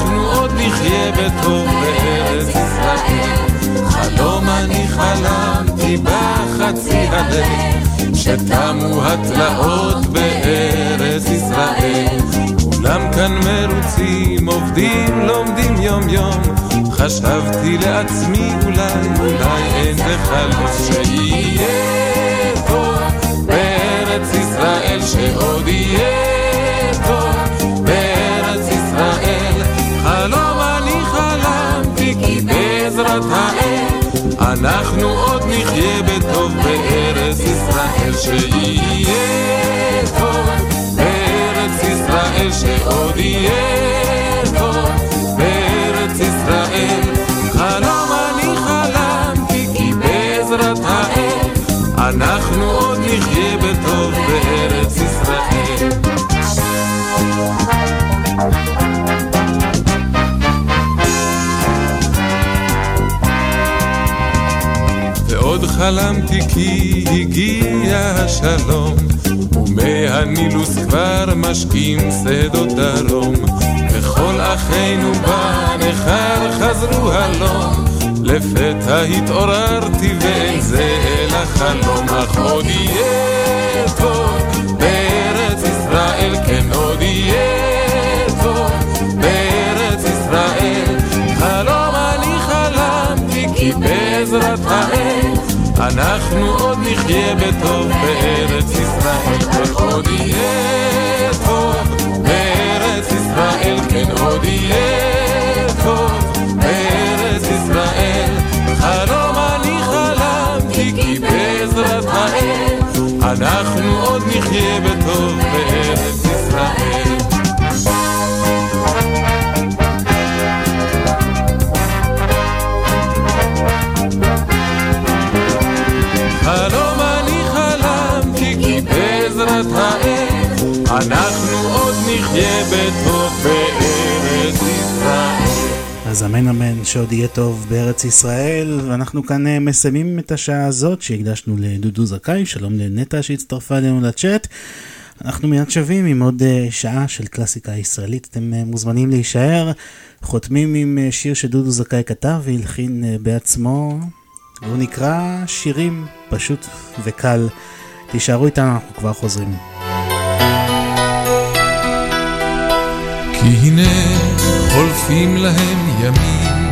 חלמתי בחצי הדרך, שתמו התלאות בארץ ישראל. כולם כאן מרוצים, עובדים, לומדים יום-יום. חשבתי לעצמי אולי, אולי אין זה חלום שיהיה פה בארץ ישראל, שעוד יהיה פה בארץ ישראל. חלום אני חלמתי כי בעזרת האל אנחנו עוד נחיה בטוב בארץ ישראל שיהיה טוב, בארץ ישראל שעוד יהיה טוב, בארץ ישראל. חלום אני חלמתי כי בעזרת האל אנחנו עוד נחיה בטוב חלמתי כי הגיע השלום ומהנילוס כבר משקים שדות דרום. וכל אחינו בנכר חזרו הלום לפתע התעוררתי ואין זה אל החלום. אך עוד יהיה טוב בארץ ישראל כן עוד יהיה טוב בארץ ישראל. חלום אני חלמתי כי בעזרת האל אנחנו עוד נחיה בטוב בארץ ישראל. כן עוד יהיה טוב בארץ ישראל. כן עוד יהיה טוב בארץ ישראל. חלום אני חלמתי כי בעזרת האל. אנחנו עוד נחיה בטוב בארץ ישראל בעזרת האל אנחנו עוד נחיה בטוב בארץ ישראל אז אמן אמן שעוד יהיה טוב בארץ ישראל, ואנחנו כאן אה, מסיימים את השעה הזאת שהקדשנו לדודו זכאי, שלום לנטע שהצטרפה אלינו לצ'אט. אנחנו מיד שווים עם עוד אה, שעה של קלאסיקה ישראלית, אתם אה, מוזמנים להישאר. חותמים עם שיר שדודו זכאי כתב והלחין בעצמו, והוא נקרא שירים פשוט וקל. תישארו איתנו, אנחנו כבר חוזרים. כי הנה חולפים להם ימים,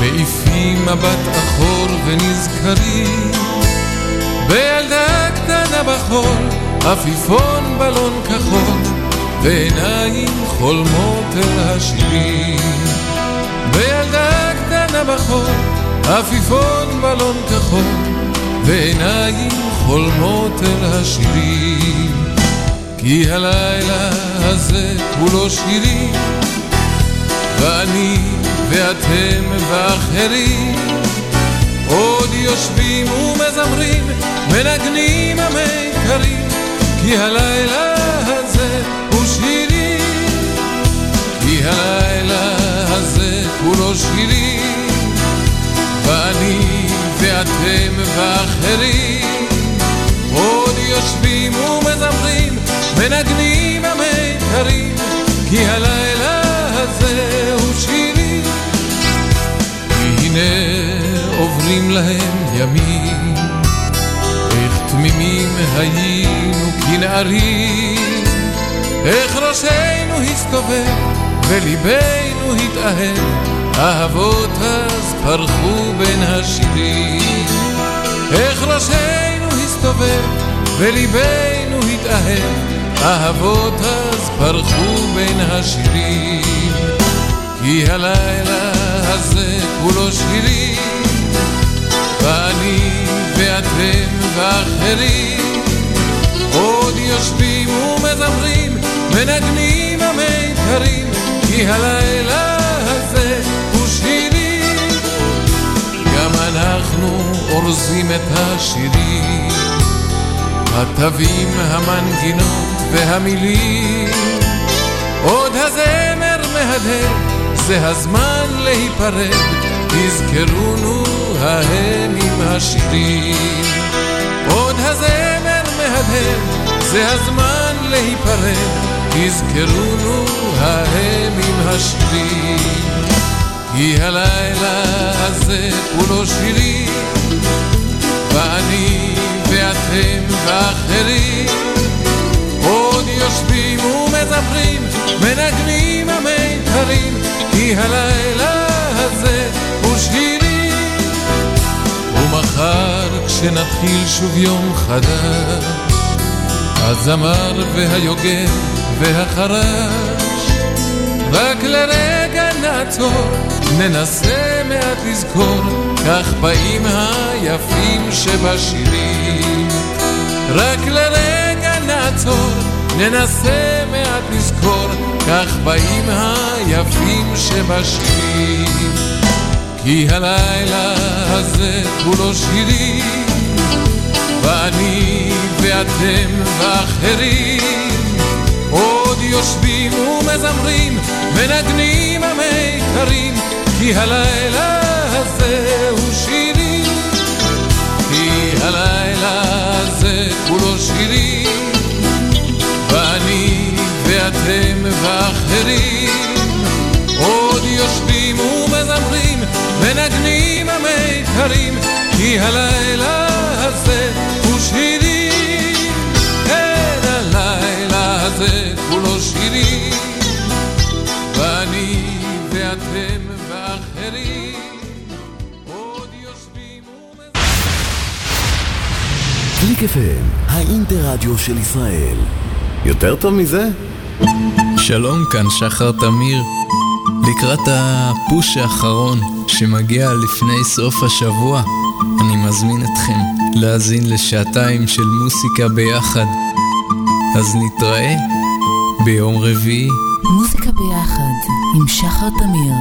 מעיפים מבט אחור ונזכרים בילדה קטנה בחול, עפיפון בלון כחול, ועיניים חולמות אל השירים. בילדה קטנה בחול, עפיפון בלון כחול, ועיניים חולמות אל השירים. כי הלילה הזה כולו שירים, ואני ואתם ואחרים עוד יושבים ומזמרים, מנגנים המיתרים, כי הלילה הזה הוא שירים, כי הלילה הזה כולו שירים, ואני ואתם ואחרים עוד יושבים ומזמרים מנגנים המיתרים, כי הלילה הזה הוא שירי. כי הנה עוברים להם ימים, איך תמימים היינו כנערים, איך ראשנו הסתובב וליבנו התאהב, אהבות אז פרחו בין השירים. איך ראשנו הסתובב וליבנו התאהב, אהבות אז פרחו בין השירים, כי הלילה הזה כולו שירים, ואני ואתם ואחרים, עוד יושבים ומזמרים, מנגנים המיתרים, כי הלילה אורזים את השירים, התווים, המנגינות והמילים. עוד הזמר מהדהד, זה הזמן להיפרד, תזכרונו ההם עם השירים. עוד הזמר מהדהד, זה הזמן להיפרד, תזכרונו ההם עם השירים. כי הלילה הזה כולו שירים, ואני ואתם ואחרים עוד יושבים ומזמרים, מנגנים המיתרים, כי הלילה הזה הוא שירים. ומחר כשנתחיל שוב יום חדש, הזמר והיוגב והחרש, רק לרגע נעצור, ננסה מעט לזכור, כך באים היפים שבשירים. רק לרגע נעצור, ננסה מעט לזכור, כך באים היפים שבשירים. כי הלילה הזה כולו שירים, ואני ואתם ואחרים יושבים ומזמרים, מנגנים המיתרים, כי הלילה הזה הוא שירים. כי הלילה הזה כולו שירים, ואני ואתם ואחרים עוד יושבים ומזמרים, מנגנים המיתרים, כי הלילה הזה הזה כולו שירים, ואני ואתם ואחרים עוד יושבים ומזמרים. קליק FM, האינטרדיו של ישראל. יותר טוב מזה? שלום, כאן שחר תמיר. לקראת הפוש האחרון שמגיע לפני סוף השבוע, אני מזמין אתכם להאזין לשעתיים של מוסיקה ביחד. אז נתראה ביום רביעי. מוזיקה ביחד עם שחר תמיר,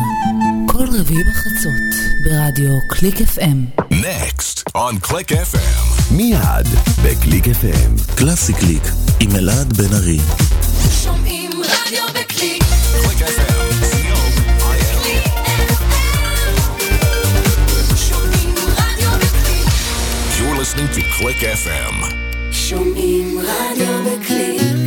כל רביעי בחצות ברדיו קליק FM. Next on Click FM. מיד בקליק FM. קלאסי קליק עם אלעד בן ארי. שומעים רדיו בקליק. קליק FM. listening to Click FM. שומעים רדיו בקליק.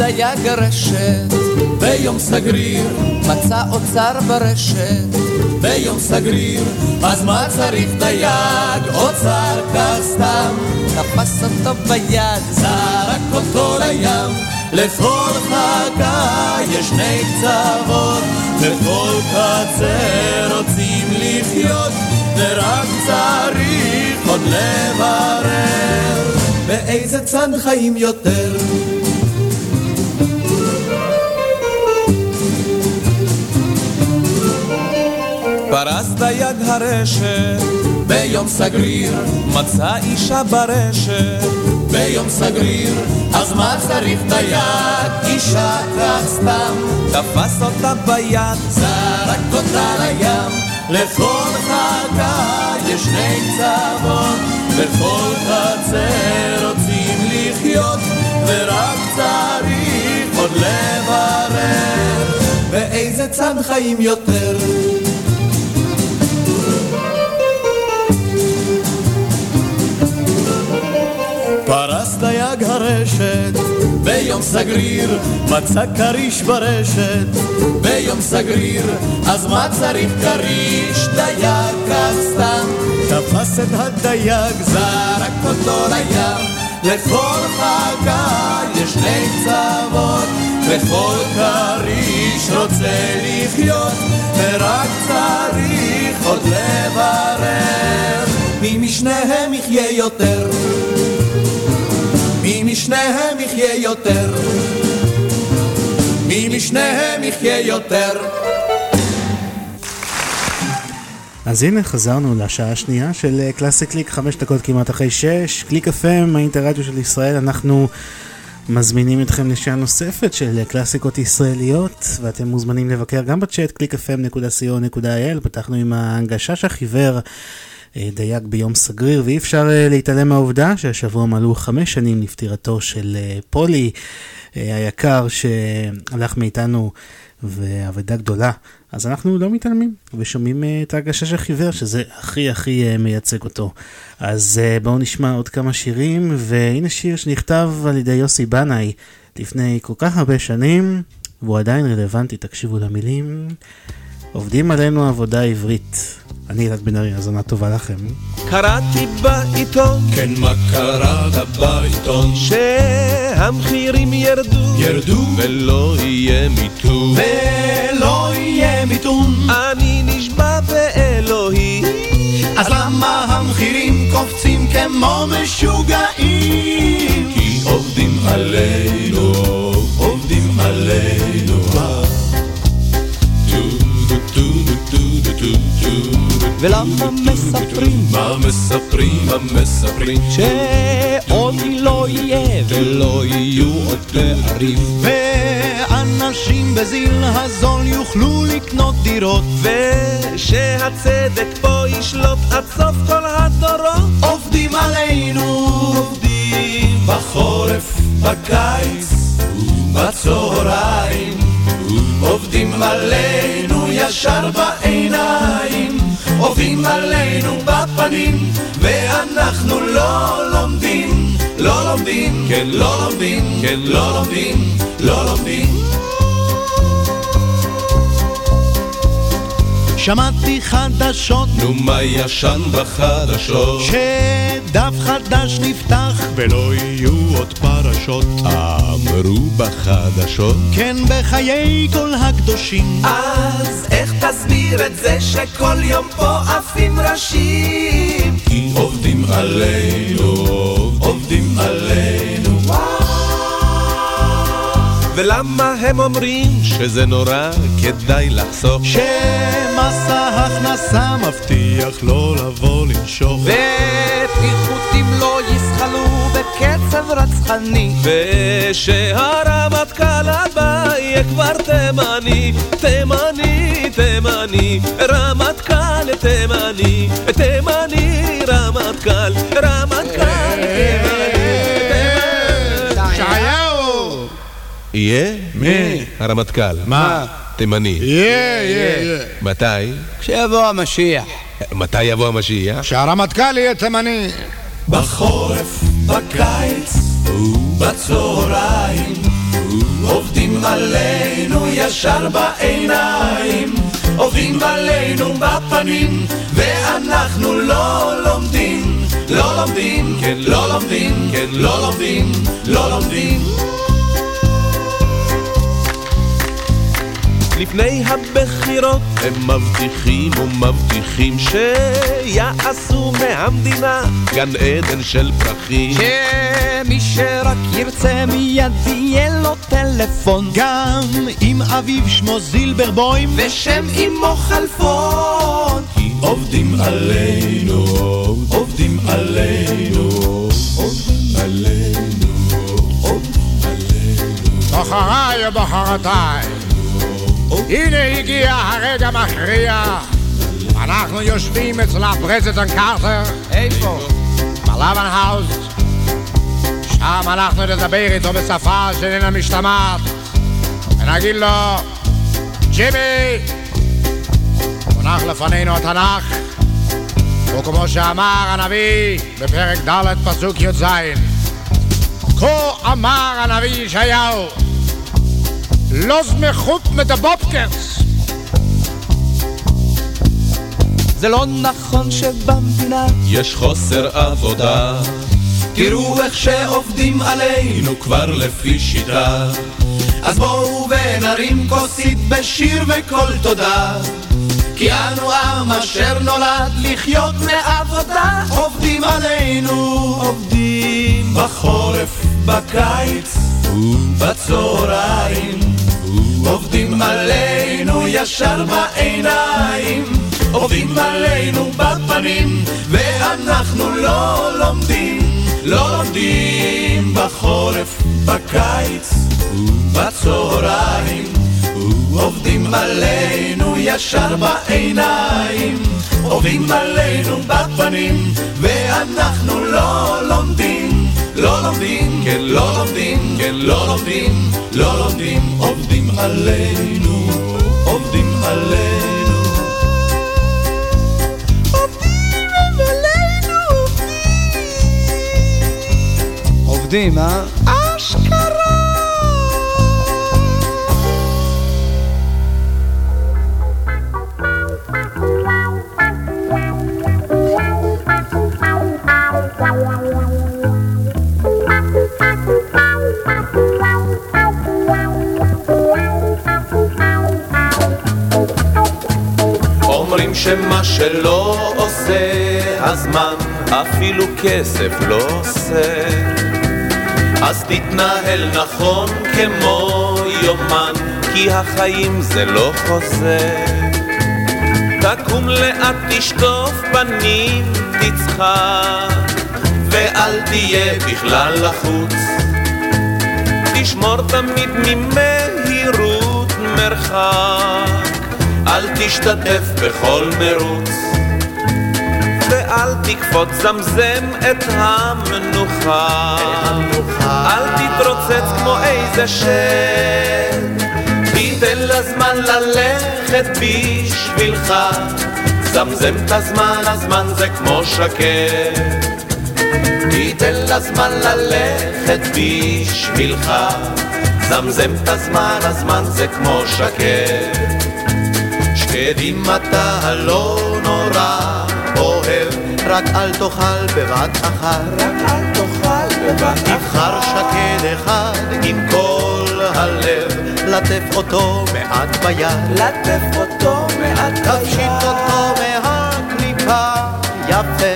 דייג הרשת ביום סגריר, מצא אוצר ברשת. ביום סגריר, אז מה צריך דייג? אוצר כך סתם, תפס אותו ביד, זרק אותו לים, לכל חכה יש שני קצוות, בכל קצה רוצים לחיות, ורק צריך עוד לברר, באיזה צד חיים יותר. פרס דייג הרשת ביום סגריר, מצא אישה ברשת. ביום סגריר, אז מה צריך דייג? אישה כך סתם, תפס אותה ביד, זרק אותה לים, לכל חכה יש שני קצוות, בכל חצר רוצים לחיות, ורק צריך עוד לברר, באיזה צד חיים יותר. דייג הרשת ביום סגריר, מצא כריש ברשת ביום סגריר, אז מה צריך כריש? דייג כך סתם. תפס את הדייג, זרק אותו לים. לכל חכה יש שני קצוות. וכל כריש רוצה לחיות ורק צריך עוד לברר. מי משניהם יחיה יותר משניהם יחיה יותר? מי משניהם יחיה יותר? אז הנה חזרנו לשעה השנייה של קלאסי קליק, חמש דקות כמעט אחרי שש, קליק FM, האינטרדיו של ישראל, אנחנו מזמינים אתכם לשעה נוספת של קלאסיקות ישראליות, ואתם מוזמנים לבקר גם בצ'אט clickfm.co.il, פתחנו עם הגשש החיוור אה, דייג ביום סגריר, ואי אפשר אה, להתעלם מהעובדה שהשבוע מלאו חמש שנים לפטירתו של אה, פולי היקר שהלך מאיתנו ואבדה גדולה. אז אנחנו לא מתעלמים ושומעים את ההגשה של חיוור, שזה הכי הכי מייצג אותו. אז בואו נשמע עוד כמה שירים, והנה שיר שנכתב על ידי יוסי בנאי לפני כל כך הרבה שנים, והוא עדיין רלוונטי, תקשיבו למילים. עובדים עלינו עבודה עברית. אני אלעד בן ארי, האזנה טובה לכם. קראתי בעיתון, כן מה קראת בעיתון? שהמחירים ירדו, ירדו, ולא יהיה מיתון, ולא יהיה מיתון. אני נשבע באלוהי, אז למה המחירים קופצים כמו משוגעים? כי עובדים עלינו, עובדים עלינו. ולמה מספרים? מה מספרים? מה מספרים? שעוד לא יהיה ולא יהיו עוד פערים ואנשים בזיל הזול יוכלו לקנות דירות ושהצדק פה ישלוט עד סוף כל הדורות עובדים עלינו עובדים בחורף, בקיץ, בצהריים עובדים עלינו ישר בעיניים עובדים עלינו בפנים ואנחנו לא לומדים לא לומדים, כן לא לומדים, כן לא לומדים, לא לומדים שמעתי חדשות. נו מה ישן בחדשות? שדף חדש נפתח. ולא יהיו עוד פרשות. אמרו בחדשות. כן בחיי כל הקדושים. אז איך תסביר את זה שכל יום פה עפים ראשים? כי עובדים עלינו, עובדים עלינו ולמה הם אומרים שזה נורא כדאי לחסוך? שמס ההכנסה מבטיח לא לבוא לנשוך. ופיחותים לא יזחלו בקצב רצחני. ושהרמטכ"ל הבא יהיה כבר תימני תימני, תימני, רמטכ"ל תימני תימני, רמטכ"ל, רמטכ"ל יהיה? מי? הרמטכ"ל. מה? תימני. יהיה, יהיה. מתי? כשיבוא המשיח. מתי יבוא המשיח? כשהרמטכ"ל יהיה תימני. בחורף, בקיץ ובצהריים עובדים עלינו ישר בעיניים עובדים עלינו בפנים ואנחנו לא לומדים לא לומדים, כן, לא לומדים, כן, לא לומדים, לא לומדים לפני הבחירות הם מבטיחים ומבטיחים שיעשו מהמדינה גן עדן של פרחים. שמי שרק ירצה מיד יהיה לו טלפון. גם אם אביו שמו זילברבוים ושם אמו חלפון. כי עובדים עלינו, עובדים עלינו, עובדים עלינו, עובדים עלינו. בוחריי ובוחרותיי. הנה הגיע הרגע המכריע. אנחנו יושבים אצל הפרזידנט קרטר. איפה? בלבן house. שם אנחנו נדבר איתו בשפה שאיננה משתמעת. ונגיד לו, ג'ימי, מונח לפנינו התנ"ך, וכמו שאמר הנביא בפרק ד' פסוק י"ז, כה אמר הנביא ישעיהו, לא זמכות מדבופקרס. זה לא נכון שבמדינה יש חוסר עבודה. תראו איך שעובדים עלינו כבר לפי שיטה. אז בואו ונרים כוסית בשיר וקול תודה. כי אנו עם אשר נולד לחיות מעבודה. עובדים עלינו. עובדים בחורף, בקיץ ובצהריים עובדים עלינו ישר בעיניים. עובדים עלינו בפנים, ואנחנו לא לומדים, לא לומדים בחורף, בקיץ, בצהריים. עובדים עלינו ישר בעיניים, עובדים עלינו בפנים, ואנחנו לא לומדים, לא לומדים, כן לא לומדים, כן לא לומדים, לא לומדים, עובדים עלינו, עובדים עלינו. עובדים, אה? אומרים שמה שלא עושה הזמן, אפילו כסף לא עושה. אז תתנהל נכון כמו יומן, כי החיים זה לא חוזה. תקום לאט, תשטוף פנים, תצחק, ואל תהיה בכלל לחוץ. תשמור תמיד ממהירות מרחק. אל תשתתף בכל מרוץ, ואל תקפוץ זמזם את המנוחה. אל תתרוצץ כמו איזה שד, תיתן לזמן ללכת בשבילך. זמזם את הזמן, הזמן זה כמו שקד. תיתן לזמן ללכת בשבילך. זמזם את הזמן, הזמן זה כמו שקד. שקד אם אתה לא נורא אוהב, רק אל תאכל בבת אחת. רק אל תאכל בבת אחת. תבחר שקד אחד עם כל הלב, לטף אותו מעט ביד. לטף אותו מעט ביד. תפשיט אותו מהקליפה יפה.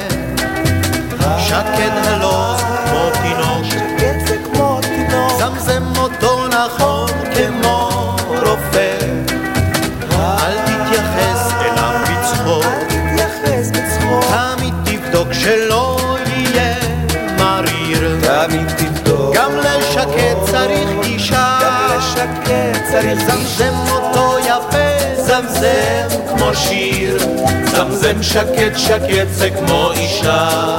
לשקט צריך גישה. גם לשקט צריך גישה. זמזם אותו יפה, זמזם כמו שיר. זמזם שקט שקט זה כמו אישה.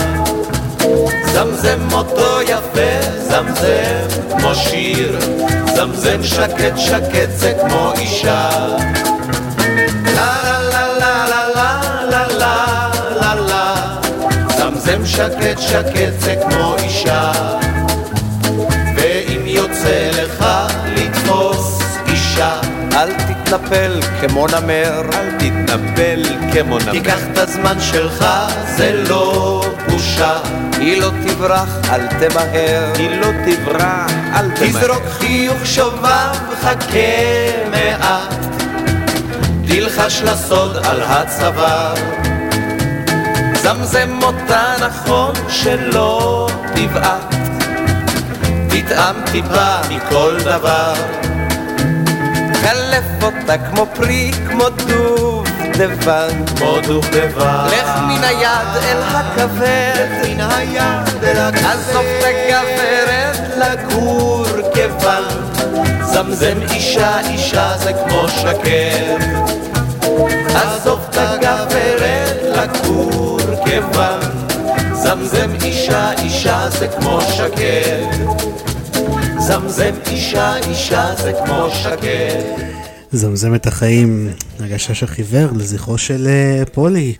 זמזם אותו יפה, זמזם כמו שיר. זמזם שקט שקט זה כמו אישה. זמזם שקט שקט זה כמו אישה תתנפל כמו נמר, אל תתנפל כמו נמר. תיקח את הזמן שלך, זה לא בושה. היא לא תברח, אל תמהר. היא לא תברח, אל תמהר. תזרוק חיוך שובב, חכה מעט. תלחש לסוד על הצוואר. זמזם אותה נכון שלא תבעט. תטעם טיפה מכל דבר. קלף אותה כמו פרי, כמו דובדבן. כמו דובדבן. לך מן היד אל הכבד. לך מן היד אל הכבד. עזוב את הגברת לגור כבן. זמזם אישה, אישה זה כמו שקר. עזוב את הגברת לגור כבן. זמזם אישה, אישה זה כמו שקר. זמזם אישה, אישה זה כמו שקד. זמזם את החיים, הגשש החיוור לזכרו של uh, פולי,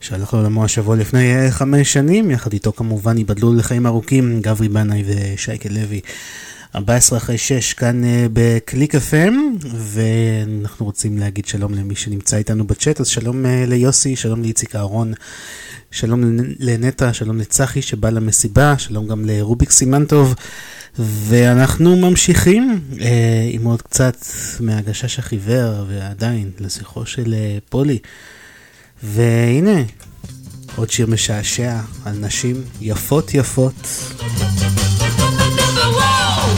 שהלך לעולמו השבוע לפני uh, חמש שנים, יחד איתו כמובן ייבדלו לחיים ארוכים גברי בנאי ושייקה לוי. 14 אחרי 6 כאן uh, בקליק FM, ואנחנו רוצים להגיד שלום למי שנמצא איתנו בצ'אט, אז שלום ליוסי, שלום לאיציק אהרון, שלום לנטע, שלום לצחי שבא למסיבה, שלום גם לרוביק סימנטוב. ואנחנו ממשיכים אה, עם עוד קצת מהגשש החיוור, ועדיין לזכרו של אה, פולי. והנה, עוד שיר משעשע על נשים יפות יפות.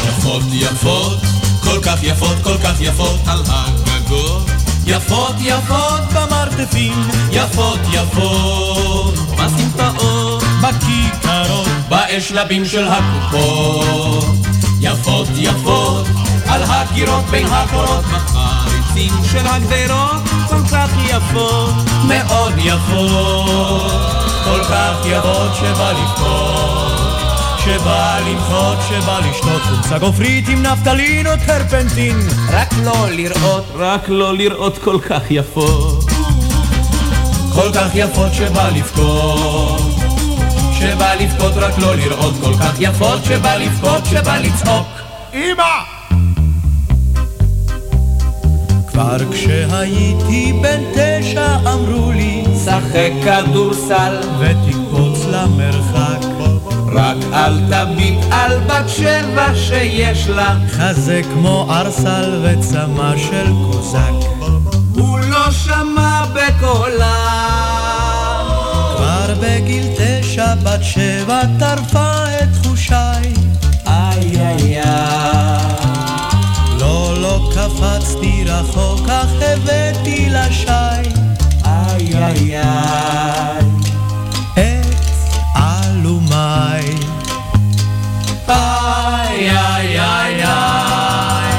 יפות יפות, כל כך יפות, כל כך יפות על הגגות. יפות יפות במרתפים, יפות יפות בסמטאות, בכיכרות, באשלבים של הקופות. יפות יפות על הקירות בין הקורות, בחריצים של הגדרות, כל כך יפות, מאוד יפות, כל כך יפות שבא לבכות. שבא למחות, שבא לשתות. חולצה גופרית עם נפטלין או טרפנטין. רק לא לראות, רק לא לראות כל כך יפות. כל כך יפות שבא לבכות שבא לבכות רק לא לראות כל כך יפות. שבא לבכות, שבא לצעוק. אמא! כבר כשהייתי בן תשע אמרו לי שחק כדורסל ותקפוץ למרחק. רק אל תביט על בת שבע שיש לה. חזה כמו ארסל וצמא של קוזק. הוא לא שמע בקולה בת שבע טרפה את תחושיי איי איי איי. לא לא קפצתי רחוק אך הבאתי לשי איי איי. איי איי איי איי.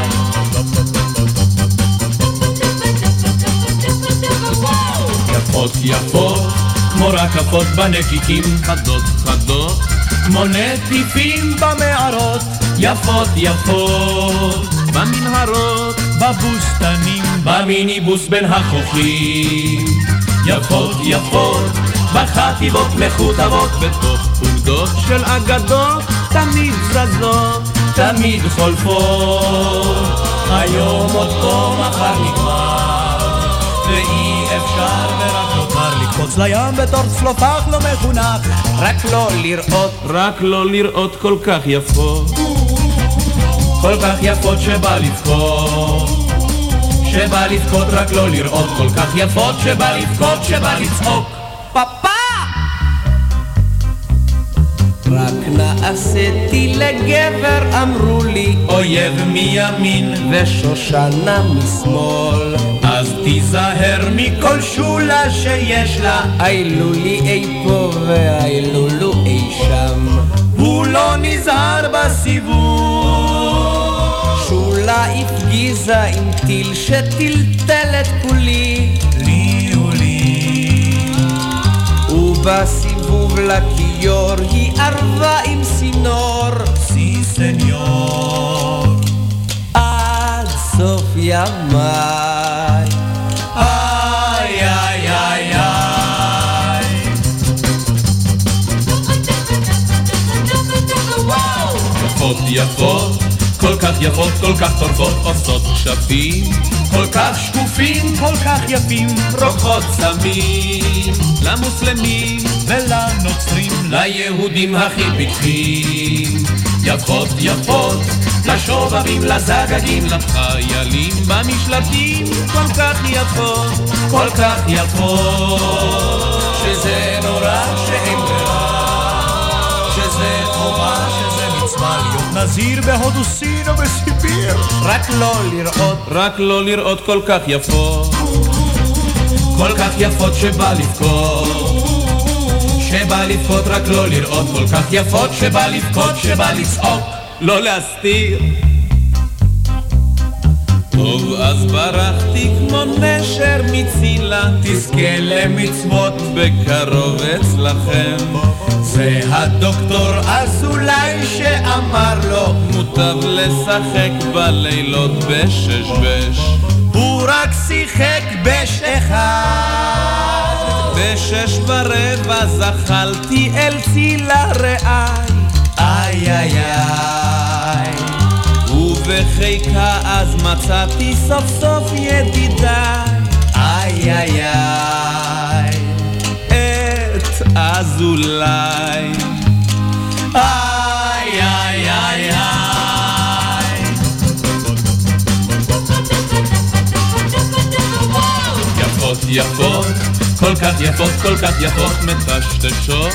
יפות יפות, כמו רקפות בנקיקים, חדות חדות, כמו נטיפים במערות, יפות יפות, במנהרות, בבוסתנים, במיניבוס בין החוכים, יפות יפות, בחטיבות מכותבות. בתוך פקודות של אגדות תמיד זזות, תמיד חולפות. היום עוד פה מחר נגמר ואי אפשר לקפוץ לים בתור צלופח לא מחונך רק לא לראות, רק לא לראות כל כך יפות. כל כך יפות שבא לבכות. שבא לבכות רק לא לראות כל כך יפות. שבא לבכות שבא לצעוק פאפה! רק נעשיתי לגבר אמרו לי אויב מימין ושושנה משמאל תיזהר מכל שולה שיש לה. איילולי אי פה ואיילולו אי שם. הוא לא נזהר בסיבוב. שולה הפגיזה עם טיל שטלטל את כולי. לי ולי ובסיבוב לכיור היא ערבה עם סינור. סי סניור. עד סוף ימיי יפות כל כך יפות, כל כך טורפות, עושות כשפים, כל כך שקופים, כל כך יפים, רוקחות סמים, למוסלמים ולנוצרים, ליהודים הכי פיקחים, יפות יפות, לשובבים, לזגגים, לחיילים במשלטים, כל כך יפות, כל כך יפות, שזה נורא שאין נזיר בהודו סין או בסיביר. רק לא לראות, רק לא לראות כל כך יפות. כל כך יפות שבא לבכות. שבא לבכות רק לא לראות. כל כך יפות שבא לבכות שבא לצעוק. לא להסתיר טוב אז ברחתי כמו נשר מצילה תזכה למצוות בקרוב אצלכם. זה הדוקטור אזולאי שאמר לו מוטב לשחק בלילות בשש בש הוא רק שיחק בש אחד בשש ורבע זחלתי אל צילה רעי איי איי ובחיקה אז מצאתי סוף סוף ידידיי. איי איי איי. את אזולאי. יפות יפות כל כך יפות כל כך יפות מטשטשות.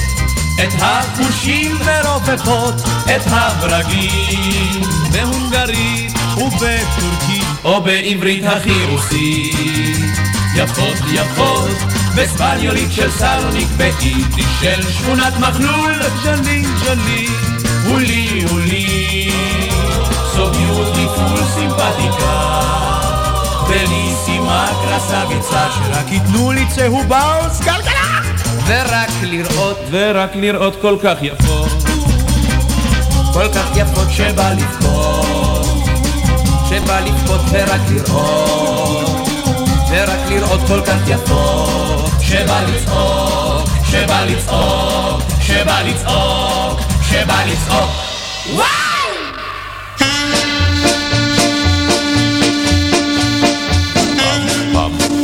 את החושים ורופפות את הברגים בהונגרית ובטורקית או בעברית הכי רוסית. יפות יפות, בספניולית של סלוניק, ביידיש של שכונת מחלול, ז'לי ז'לי, הולי הולי, so beautiful סימפטיקה. בליסימה קרסביצה שרק ייתנו לי צהובה או סקלקלה ורק לראות, ורק לראות כל כך יפות. כל כך יפות שבא לבכות. שבא לבכות ורק לראות. ורק לראות כל כך יפות. שבא לצעוק, שבא לצעוק, שבא לצעוק, שבא לצעוק. וואו!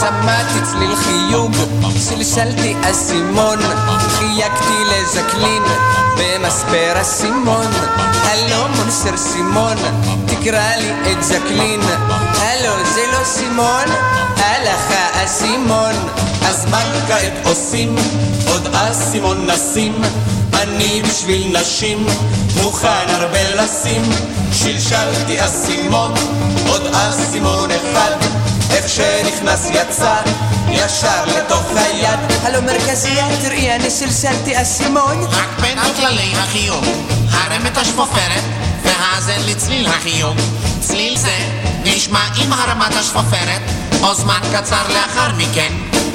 שמעתי צליל חיוג, שלשלתי אסימון, חייגתי לז'קלין, במספר אסימון, הלו מונסר סימון, תקרא לי את ז'קלין, הלו זה לא סימון, הלך האסימון, אז מה כעת עושים? עוד אסימון נשים, אני בשביל נשים, מוכן הרבה לשים, שלשלתי אסימון, אסימון אחד. איך שנכנס יצא, ישר לתוך היד. הלו מרכזייה, תראי, אני שלשלתי אסימון. רק בין הכללי החיוג, הרם את השפופרת, והאזן לצליל החיוג. צליל זה נשמע עם הרמת השפופרת, או זמן קצר לאחר מכן,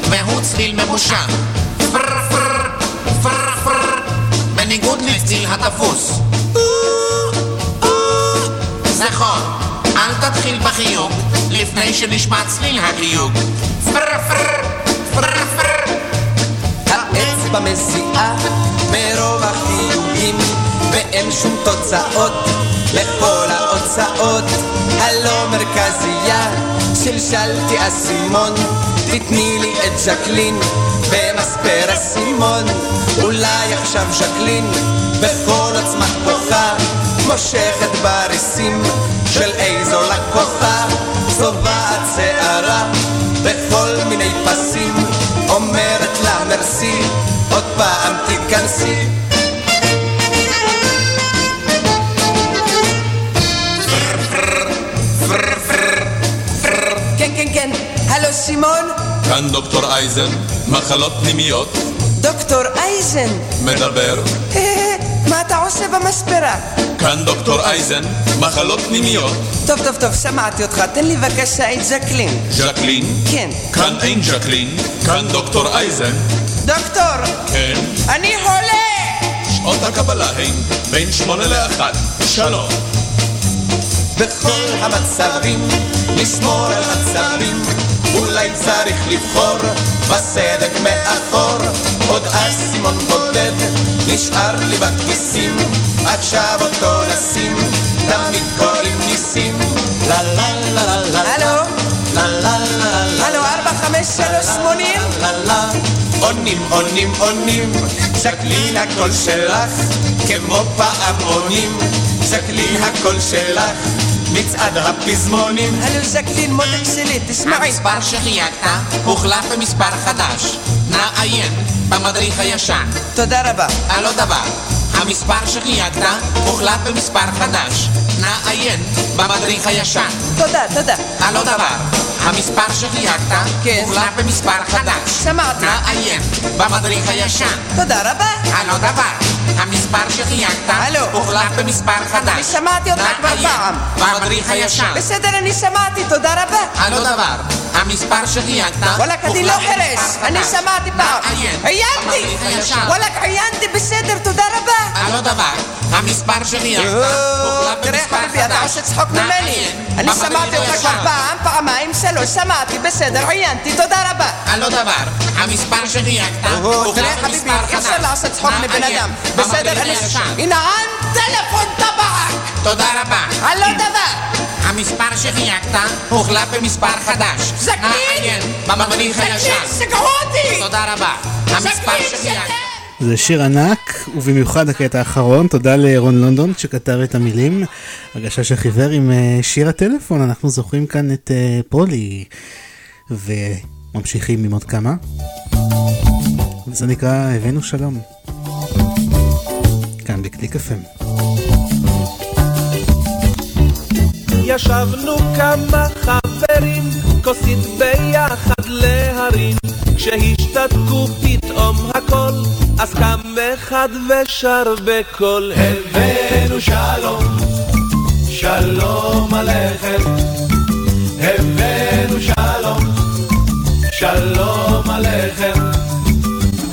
והוא צליל ממושך. פר פר פר פר בניגוד לצליל התפוס. נכון, אל תתחיל בחיוג, לפני שנשמע צליל החיוג. פר פר פר פר האצבע מזיעה מרוב החיוגים ואין שום תוצאות לכל ההוצאות הלא מרכזייה שלשלתי אסימון. תתני לי את ז'קלין במספר אסימון. אולי עכשיו ז'קלין בכל עוצמת כוחה מושכת בריסים של איזו לקוחה צובעת שערה בכל מיני פסים אומרת לה מרסי עוד פעם תיכנסי. כן כן כן. הלו סימון כאן דוקטור אייזן, מחלות פנימיות, דוקטור אייזן. מדבר. מה אתה עושה במספרה? כאן דוקטור אייזן, מחלות פנימיות. טוב טוב טוב שמעתי אותך תן לי בבקשה את ז'קלין ז'קלין? כן כאן אין ז'קלין, כאן דוקטור אייזן. דוקטור כן. אני חולה שעות הקבלה הן בין שמונה לאחת. שלום. בכל המצבים, לשמור על מצבים, אולי צריך לבחור בסדק מאחור. עוד אסימון בודד נשאר לי בכיסים, עכשיו אותו נשים, תמיד קוראים ניסים. לה לה לה לה לה הלו? לה לה לה לה הלו ארבע חמש שלוש שמונים? לה לה עונים עונים עונים, ז'קלין הקול שלך, כמו פעמונים, ז'קלין הקול שלך, מצעד הפזמונים. הלו ז'קלין מותק שלי תשמעי המספר שחייגת הוחלף במספר חדש. נא עיין במדריך הישן. תודה רבה. על עוד דבר, המספר שחייגת הוחלף במספר חדש. נא עיין במדריך הישן. תודה, תודה. על עוד דבר, המספר שחייגת כן. הוחלף במספר חדש. שמעתי. נא עיין במדריך הישן. תודה רבה. עוד דבר, המספר שחייגת הלו. הוחלף במספר חדש. שמעתי אותך כבר פעם. במדריך הישן. בסדר, אני שמעתי, תודה רבה. עוד דבר, המספר שחייגת וואלכ, אני לא במספר אני חדש. שמעתי נא פעם. עיינתי! וואלכ, עיינתי, בסדר, תודה רבה. עוד דבר, המספר שחייגת הוחלף תראה במספר חביבי, אתה חדש. עושה צחוק ממני. אני שמעתי אותך כבר. פעם, פעמיים, שלוש, שמעתי, בסדר, עיינתי, תודה רבה. על עוד דבר, המספר שחייגת תראה הוחלף חביבי, אי אפשר. לעשות צחוק מבן אדם. בסדר, אני... הנה, טלפון טבק! תודה רבה. על עוד דבר. המספר שחייגת הוחלף במספר חדש. עיין במדריך הישן. סגרו אותי! תודה רבה. המספר שקט! זה שיר ענק, ובמיוחד הקטע האחרון, תודה לרון לונדון שכתב את המילים. הגשה שחיוור עם אה, שיר הטלפון, אנחנו זוכרים כאן את אה, פולי, וממשיכים עם עוד כמה. וזה נקרא הבאנו שלום. כאן בקליק FM. ישבנו כמה חברים, כוסית ביחד להרים, כשהשתתקו פתאום הכל, אז קם אחד ושר בקול, הבאנו שלום, שלום עליכם, הבאנו שלום, שלום עליכם,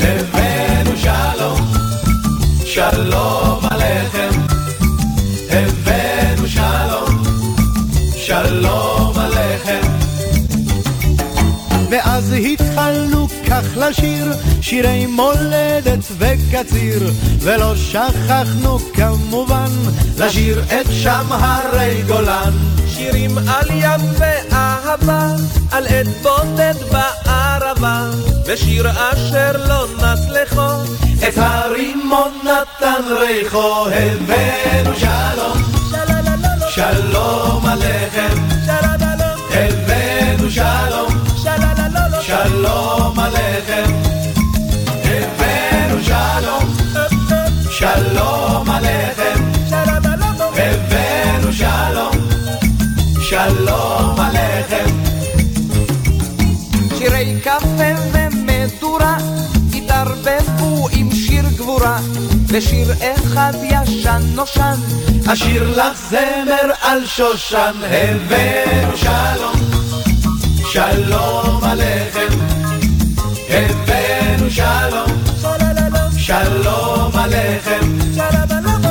הבאנו שלום, שלום עליכם, הבאנו שלום, שלום עליכם. ואז התחלנו כך לשיר שירי מולדת וקציר ולא שכחנו כמובן לשיר את שם הרי גולן. שירים על ים ואהבה, על עת בודד בערבה, ושיר אשר לא נס לכו, את הרימון נתן ריחו, הבאנו שלום, שלום עליכם, הבאנו שלום, שלום עליכם, שלום עליכם, הבאנו שלום. שלום עליכם. שירי קפה ומדורה התערבבו עם שיר גבורה ושיר אחד ישן נושן. אשיר לך זמר על שושן. הבאנו שלום. שלום עליכם. הבאנו שלום. שלום עליכם.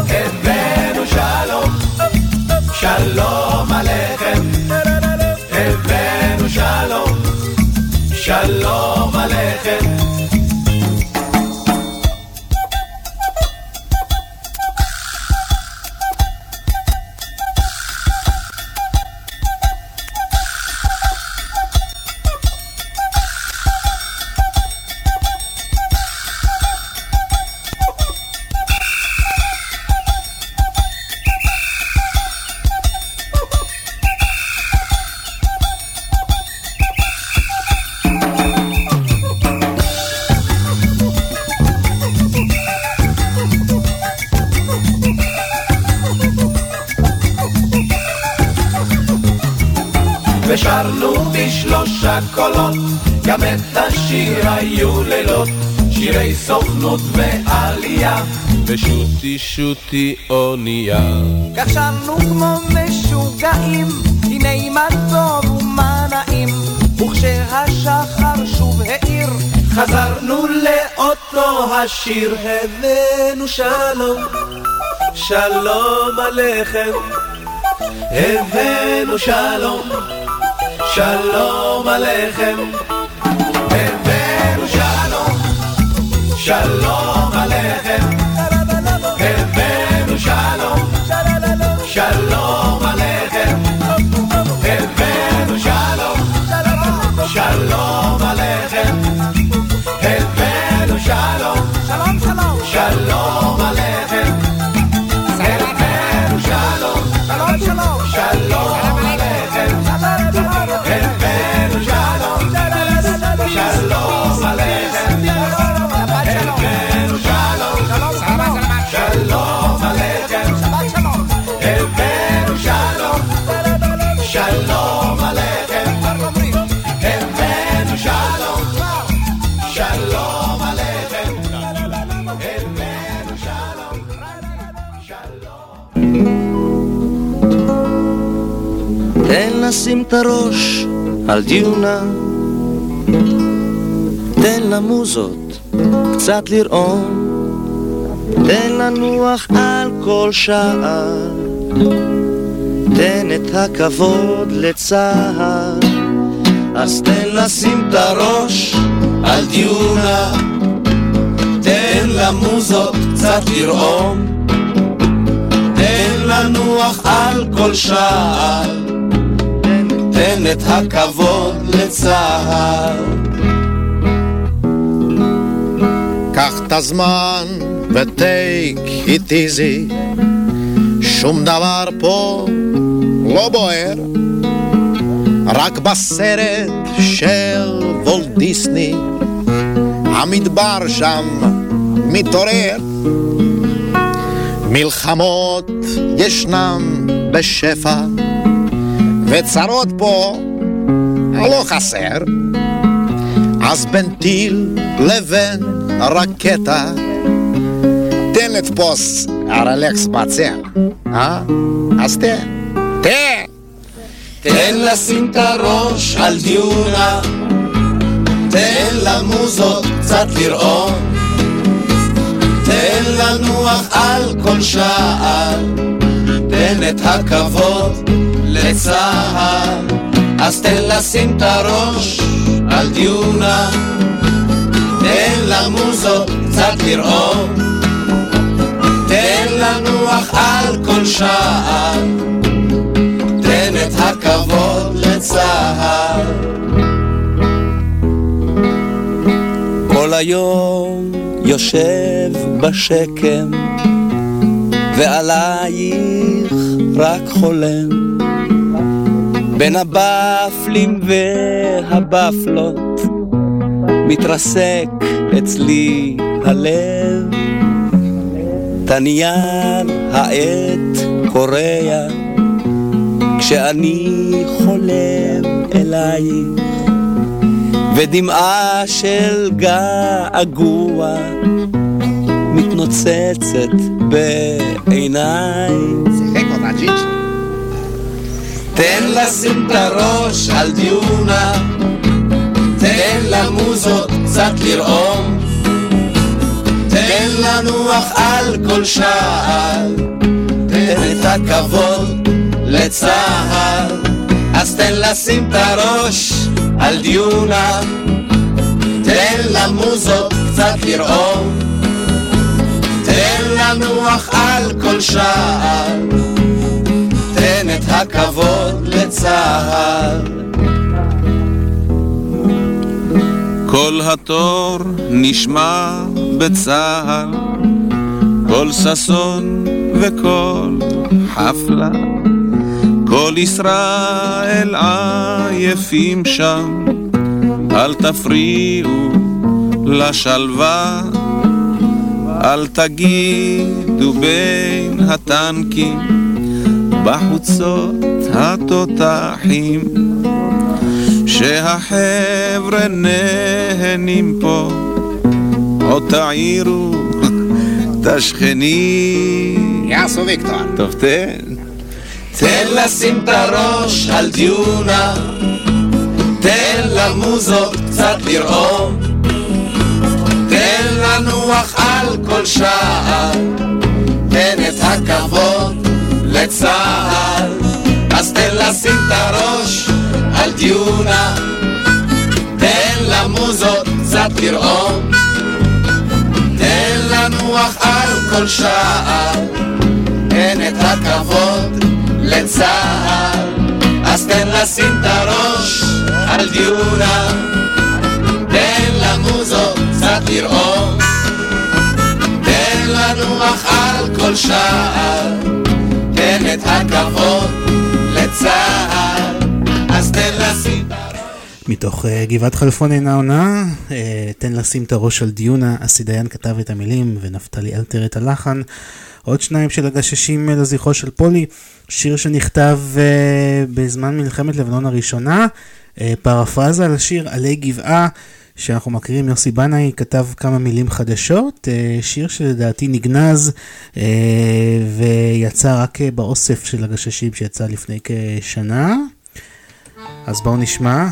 הבאנו שלום שלום עליכם. הבאנו שלום שלום עליכם בשלושה קולות, גם את השיר היו לילות, שירי סוכנות ועלייה, ושוטי שוטי אונייה. כך שרנו כמו משוגעים, הנה מה טוב ומה נעים, וכשהשחר שוב האיר, חזרנו לאותו השיר, הבאנו שלום, שלום עליכם, הבאנו שלום. שלום עליכם, הבאנו שלום, שלום עליכם, הבאנו לשים את הראש על דיונה, תן למוזות קצת לרעום, תן לנוח על כל שער, תן את הכבוד לצהר, אז תן לשים את הראש על דיונה, תן למוזות קצת לרעום, תן לנוח על כל שער. תן את הכבוד לצהר. קח את הזמן ו-take easy שום דבר פה לא בוער רק בסרט של וולט דיסני. המדבר שם מתעורר. מלחמות ישנם בשפע וצרות פה לא חסר אז בין טיל לבין רקטה תן לתפוס ארלקס בצל, אה? אז תן, תן! תן לשים את הראש על דיונה, תן למוזות קצת לראות, תן לנוח על כל שעל, תן את הכבוד לצה"ל, אז תן לשים את הראש על דיונה, תן למוזות קצת לראות, תן לנוח על כל שעל. תן את הכבוד לצה"ל. כל היום יושב בשקם, ועלייך רק חולם. בין הבפלים והבפלות, מתרסק אצלי הלב. תניאן העט קורע כשאני חולם אלייך, ודמעה של געגוע מתנוצצת בעיניי. שיחק אותה. תן לשים את הראש על דיונה, תן למוזות קצת לרעום, תן לנוח על כל שעל, תן את הכבוד לצה"ל, אז תן לשים את הראש על דיונה, תן למוזות קצת לרעום, תן לנוח על כל שעל, הכבוד לצה"ל. כל התור נשמע בצהל, כל ששון וכל חפלה, כל ישראל עייפים שם, אל תפריעו לשלווה, אל תגידו בין הטנקים, בחוצות התותחים. שהחבר'ה נהנים פה, עוד תעירו את השכנים. יאסו ויקטור. טוב, תן. תן לשים את הראש על דיונה, תן למוזות קצת לרעום, תן לנוח על כל שעה, תן את הכבוד לצה"ל, אז תן לשים את הראש על דיונה, תן למוזות קצת לרעום, תן לנוח על כל שעה, תן את הכבוד לצה"ל, אז תן לשים את הראש על דיונה, תן למוזות קצת לרעום, תן לנוח על כל תן את הכבוד לצה"ל, אז תן לשים מתוך uh, גבעת חלפון אינה עונה, uh, תן לשים את הראש על דיונה, אסי דיין כתב את המילים ונפתלי אלתר את הלחן. עוד שניים של הגששים לזכרו של פולי, שיר שנכתב uh, בזמן מלחמת לבנון הראשונה, uh, פרפרזה על השיר עלי גבעה, שאנחנו מכירים, יוסי בנאי כתב כמה מילים חדשות, uh, שיר שלדעתי נגנז uh, ויצא רק uh, באוסף של הגששים שיצא לפני כשנה. אז בואו נשמע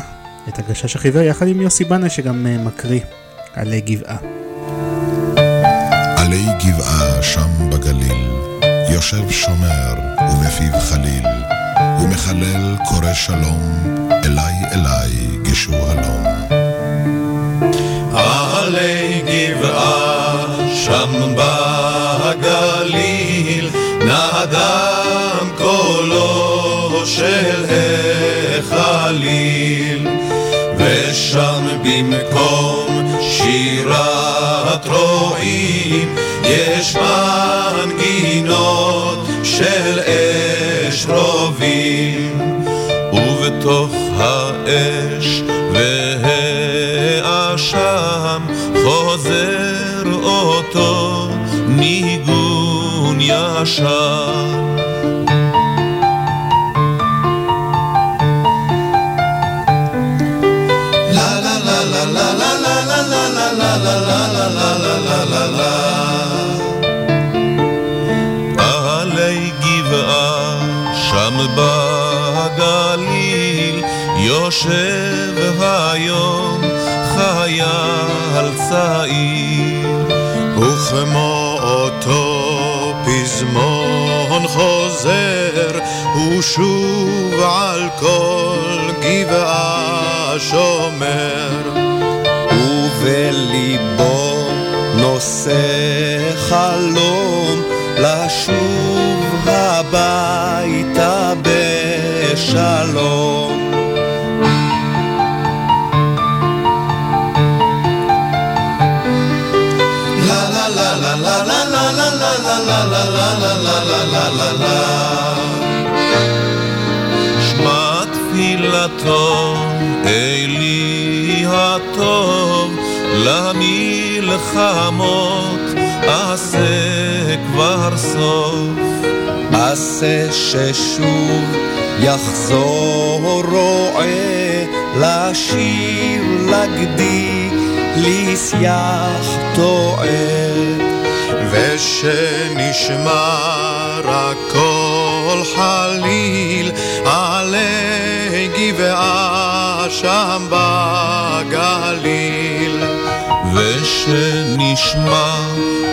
את הגשש החיוור יחד עם יוסי בנאי שגם מקריא עלי גבעה. עלי גבעה שם בגליל, יושב שומר ובפיו חליל, ומחלל קורא שלום, אליי אליי גשו הלום. עלי גבעה שם בגליל, נדם קולו של החליל, ושם במקום שירת רועי יש מנגינות של אש רובים. ובתוך האש והעשן חוזר אותו ניגון בגליל יושב היום חייל צעיר וכמו אותו פזמון חוזר הוא שוב על כל גבעה שומר. ובליבו נושא חלום לשוב הביתה למלחמות עשה כבר סוף. עשה ששוב יחזור רועה לשיר לגדי לשיח טועה. ושנשמע רק קול חליל עלי גבעה שם בגליל ושנשמע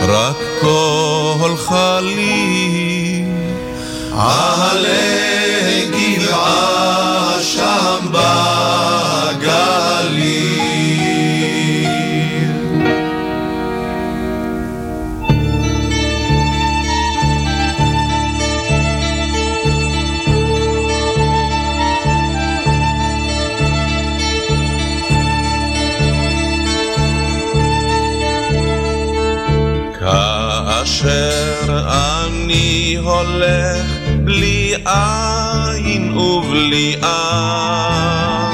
רק קול חליל. עלי גבעה שם בגליל הולך בלי עין ובלי עם,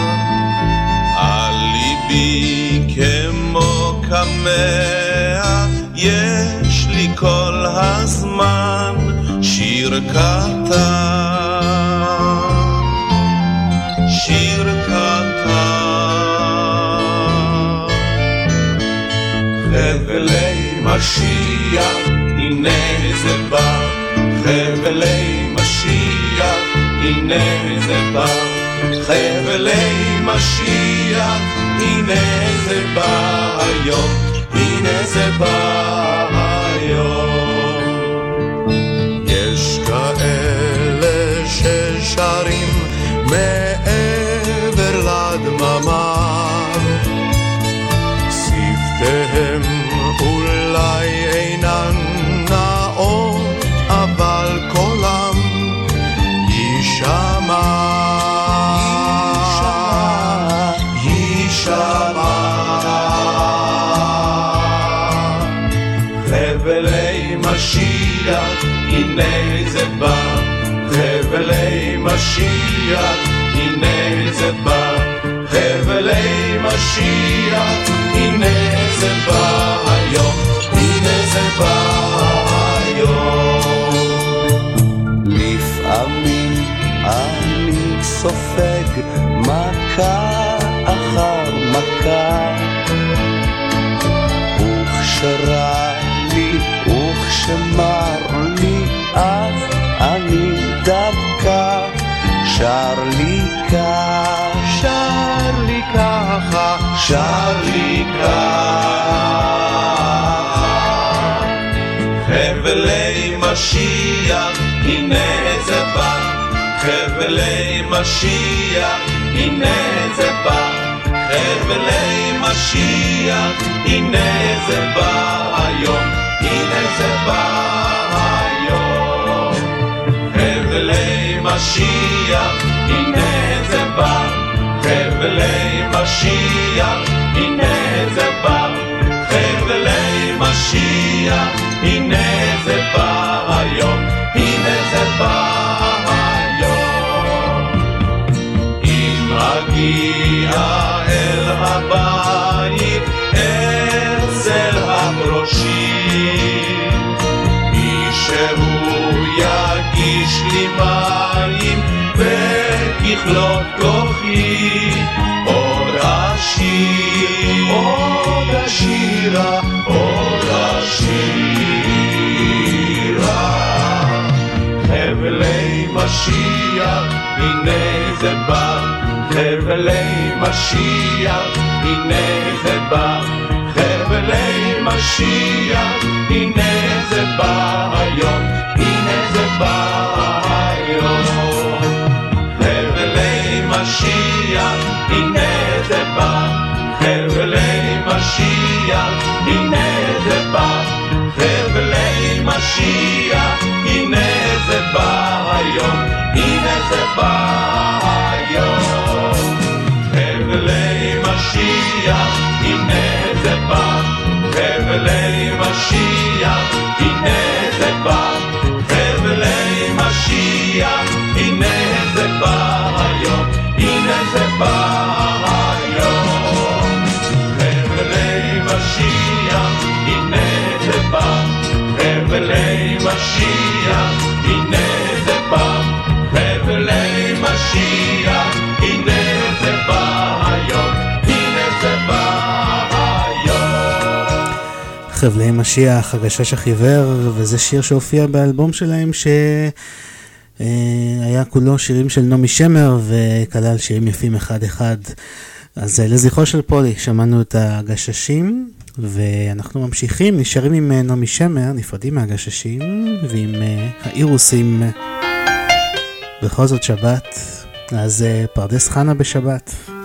על ליבי כמו קמע, יש לי כל הזמן שיר קטן. שיר קטן. חבלי משיח, הנה זה בא, חבלי משיח, הנה זה בא, חבלי משיח, הנה זה בא היום, הנה זה בא היום. יש כאלה ששרים מעבר לדממה הנה זה בא, חבלי משיח, הנה זה בא, חבלי משיח, הנה זה בא היום, הנה זה בא היום. לפעמים אני סופג מכה אחר מכה וכשרע לי וכשמר אז אני דווקא שר לי כך. שר לי ככה שר לי כך חבלי משיח הנה זה בא. חבלי משיח הנה זה בא. חבלי משיח הנה זה בא היום הנה זה בא משיח הנה זה בא חבלי משיח הנה זה בא חבלי משיח הנה זה בא היום, הנה זה בא היום. אם אגיע אל הבית, מים וככלות כוחי. עוד אשיר, עוד אשירה, עוד אשירה. חבלי משיח, הנה זה בא, חבלי משיח, הנה זה בא, חבלי משיח, הנה זה בא. היום, הנה זה בא משיח, הנה זה בא, חבלי משיח, הנה זה בא היום, הנה זה בא היום. חבלי משיח, הנה זה בא, חבלי משיח, הנה זה בא, חבלי משיח, הנה זה בא, חבלי משיח, הנה זה בא. חבלי משיח, הגשש החיוור, וזה שיר שהופיע באלבום שלהם שהיה כולו שירים של נעמי שמר וכלל שירים יפים אחד-אחד. אז אה, לזכרו של פולי שמענו את הגששים ואנחנו ממשיכים, נשארים עם אה, נעמי שמר, נפרדים מהגששים ועם אה, האירוסים. בכל זאת שבת, אז אה, פרדס חנה בשבת.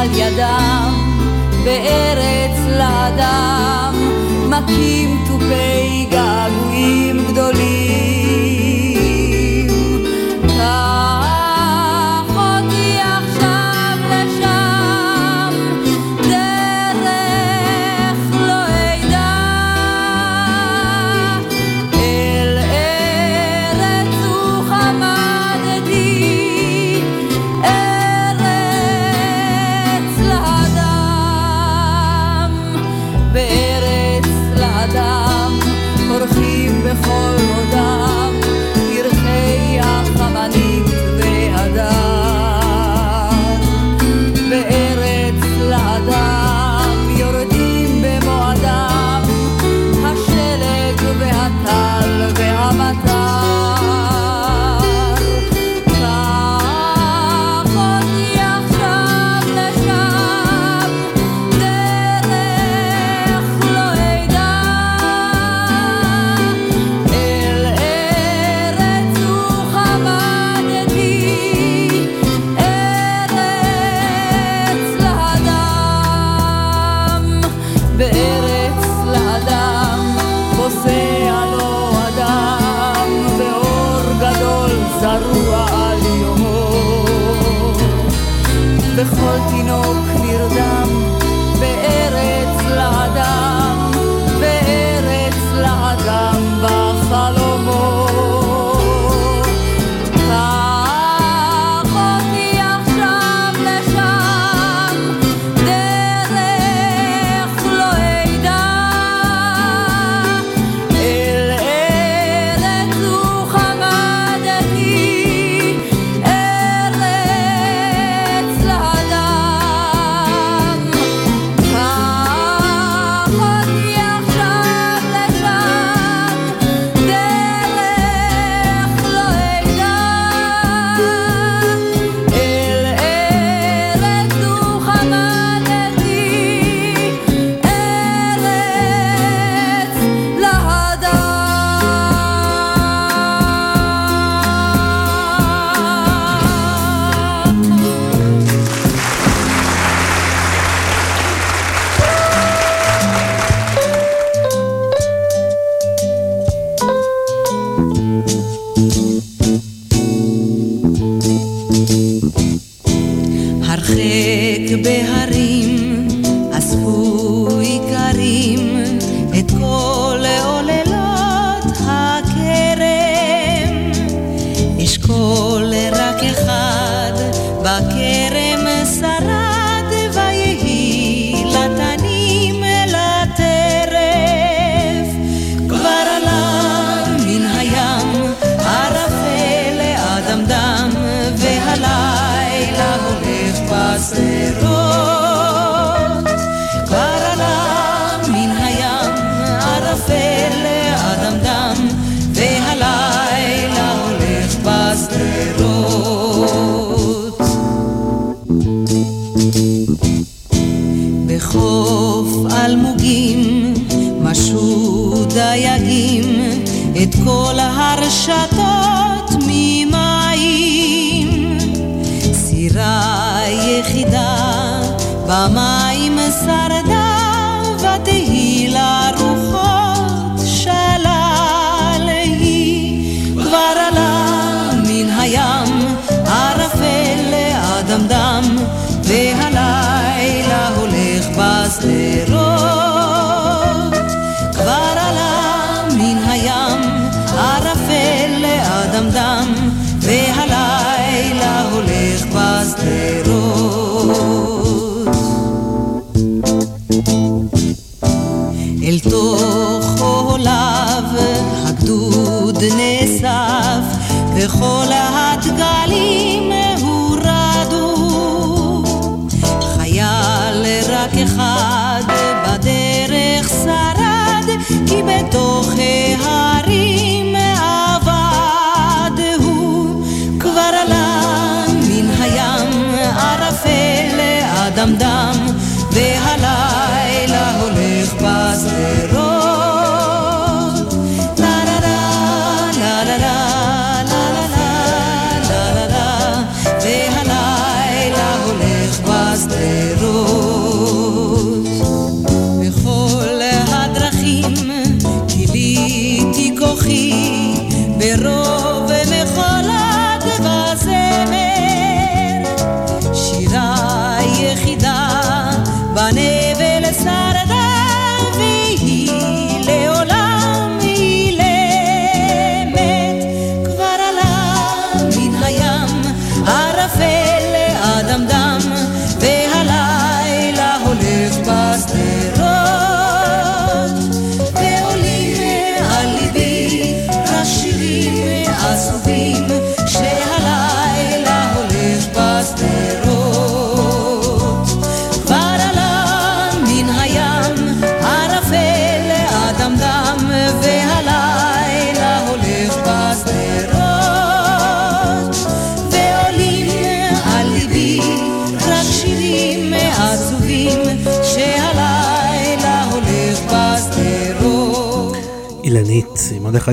על ידם בארץ לאדם מכים תופי געגועים גדולים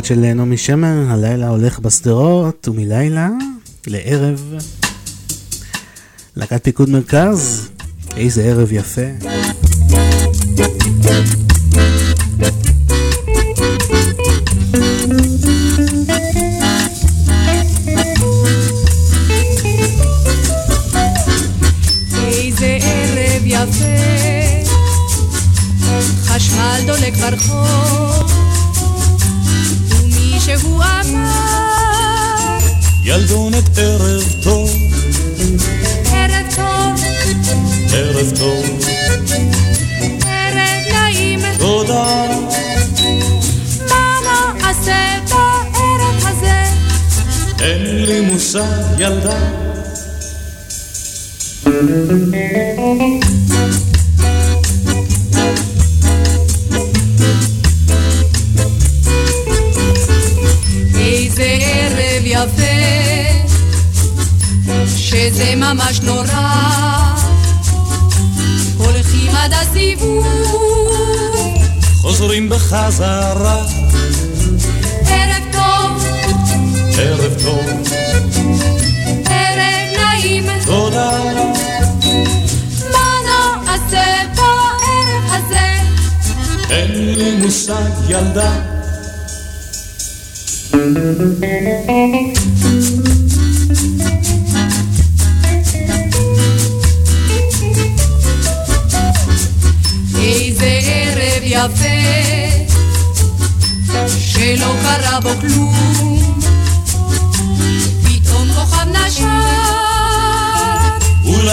מיוחד של נעמי שמר, הלילה הולך בשדרות, ומלילה לערב. להקת פיקוד מרכז, איזה ערב יפה.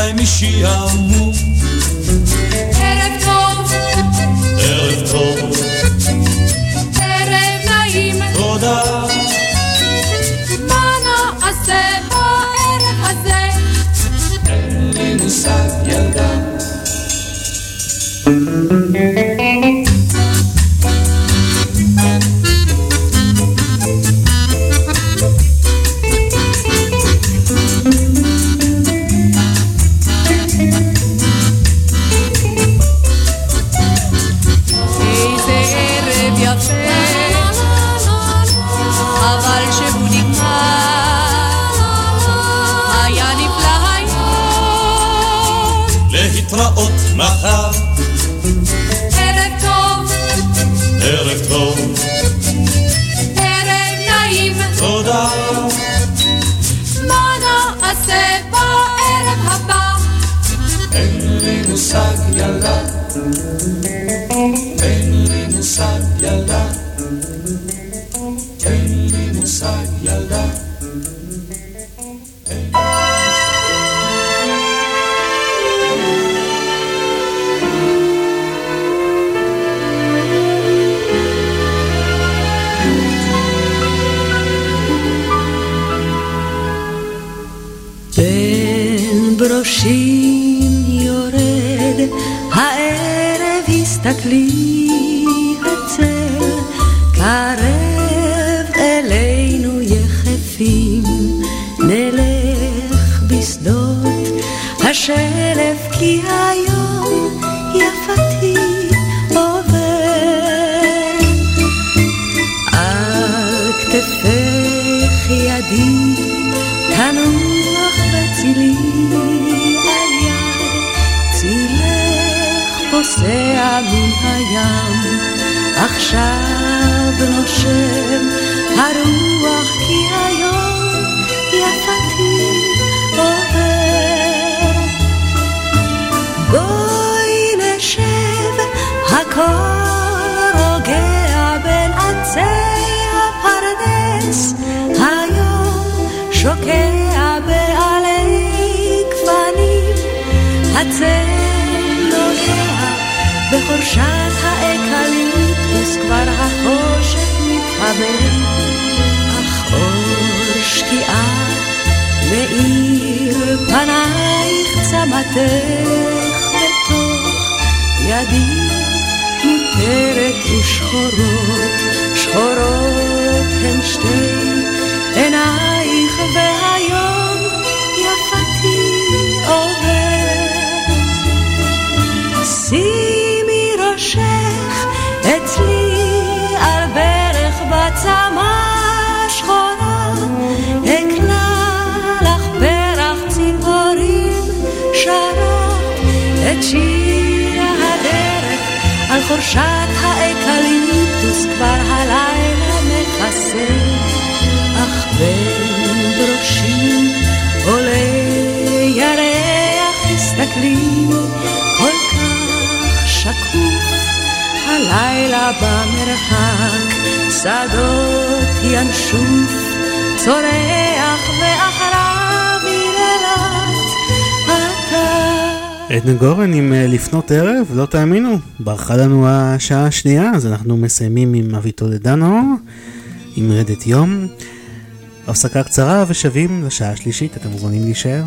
אולי משיעמום תאמינו, ברחה לנו השעה השנייה, אז אנחנו מסיימים עם אביטל דנו, עם רדת יום. הפסקה קצרה ושבים לשעה השלישית, אתם מוזמנים להישאר.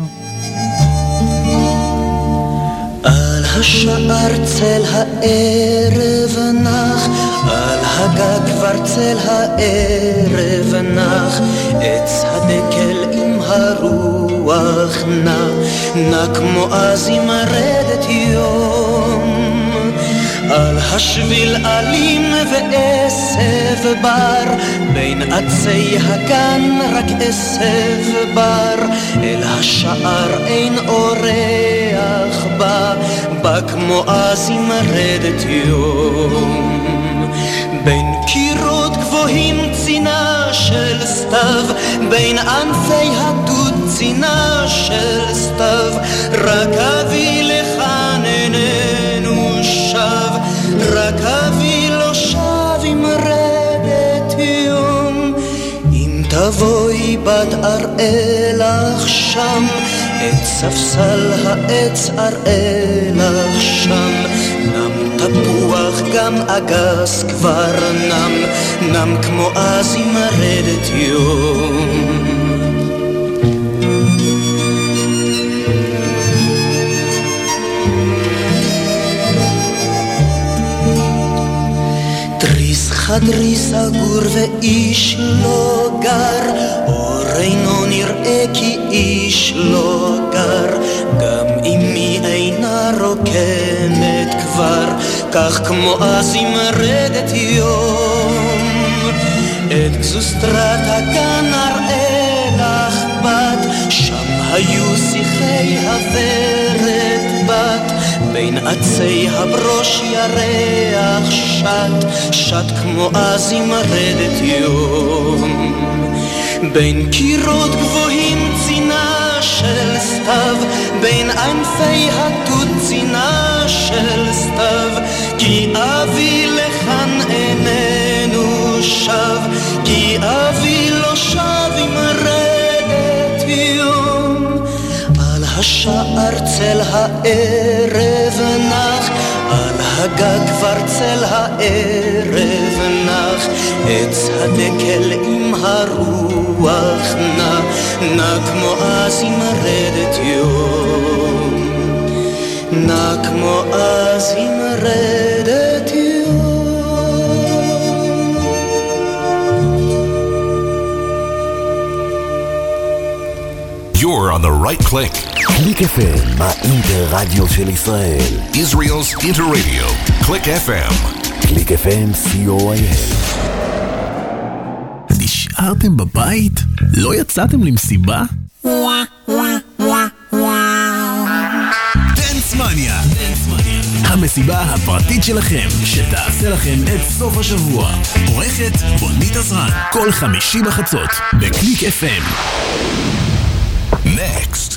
על השער צל הערב נח, על הגג כבר צל הערב נח, עץ הדקל עם הרוח נע, נע כמו אז עם רדת יום. על השביל אלים ועשב בר, בין עצי הגן רק עשב בר, אל השער אין אורח בא, בא כמו אז עם רדת יום. בין קירות גבוהים צינה של סתיו, בין ענפי הדוד צינה של סתיו, רק אבי לכאן שב, רק אבי לא שב עם רדת יום. אם תבואי בת אראה לך שם, את ספסל העץ אראה לך שם. נם תפוח גם אגס כבר נם, נם כמו אז עם רדת יום. חדרי סגור ואיש לא גר, אור אינו נראה כי איש לא גר, גם אמי אינה רוקמת כבר, כך כמו אז עם רדת יום. את גזוסטרת הגן אראה לך בת, שם היו שיחי בת, בין עצי הברוש ירח שט, שט כמו אז עם רדת יום. בין קירות גבוהים צינה של סתיו, בין ענפי התות צינה של סתיו, כי אבי לכאן איננו שב, כי אבי השער צל הערב נח, על הגג כבר צל הערב נח, עץ הדקל עם הרוח נע, נע כמו אז עם רדת יום. נע כמו אז עם רדת יום. You're on the right click. קליק FM, האינטר-רדיו של ישראל. Israel's Interradio. Click FM. קליק FM, co.il. נשארתם בבית? לא יצאתם למסיבה? דנסמניה. המסיבה הפרטית שלכם, שתעשה לכם את סוף השבוע. עורכת בונית עזרן, כל חמישי בחצות, בקליק FM. Next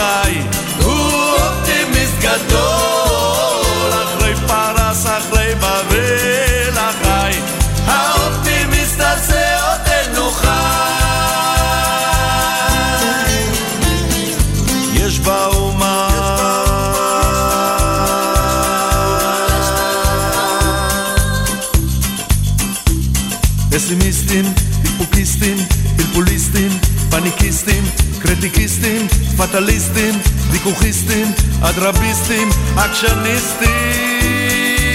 חי, הוא אופטימיסט גדול. מטאליסטים, דיכוכיסטים, אדרביסטים, עקשניסטים.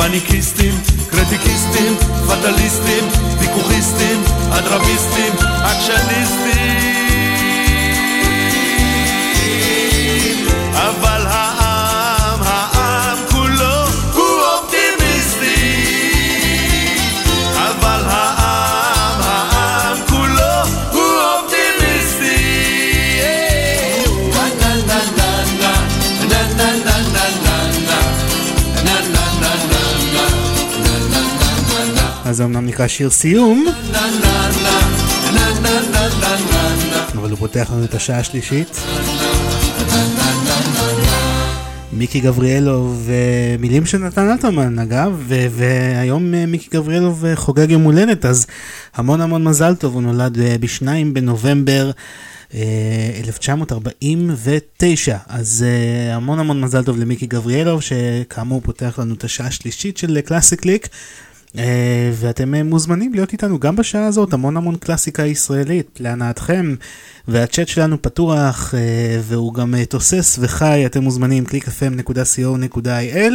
פניקיסטים, קרדיקיסטים, פטליסטים, ויכוכיסטים, אדרביסטים, עקשניסטים הזה אמנם נקרא שיר סיום, אבל הוא פותח לנו את השעה השלישית. מיקי גבריאלוב, מילים של נתן אלתרמן אגב, והיום מיקי גבריאלוב חוגג יום הולדת, אז המון המון מזל טוב, הוא נולד ב-2 בנובמבר 1949, אז המון המון מזל טוב למיקי גבריאלוב, שכאמור פותח לנו את השעה השלישית של קלאסי קליק. ואתם מוזמנים להיות איתנו גם בשעה הזאת, המון המון קלאסיקה ישראלית להנאתכם, והצ'אט שלנו פתוח והוא גם תוסס וחי, אתם מוזמנים www.clickfm.co.il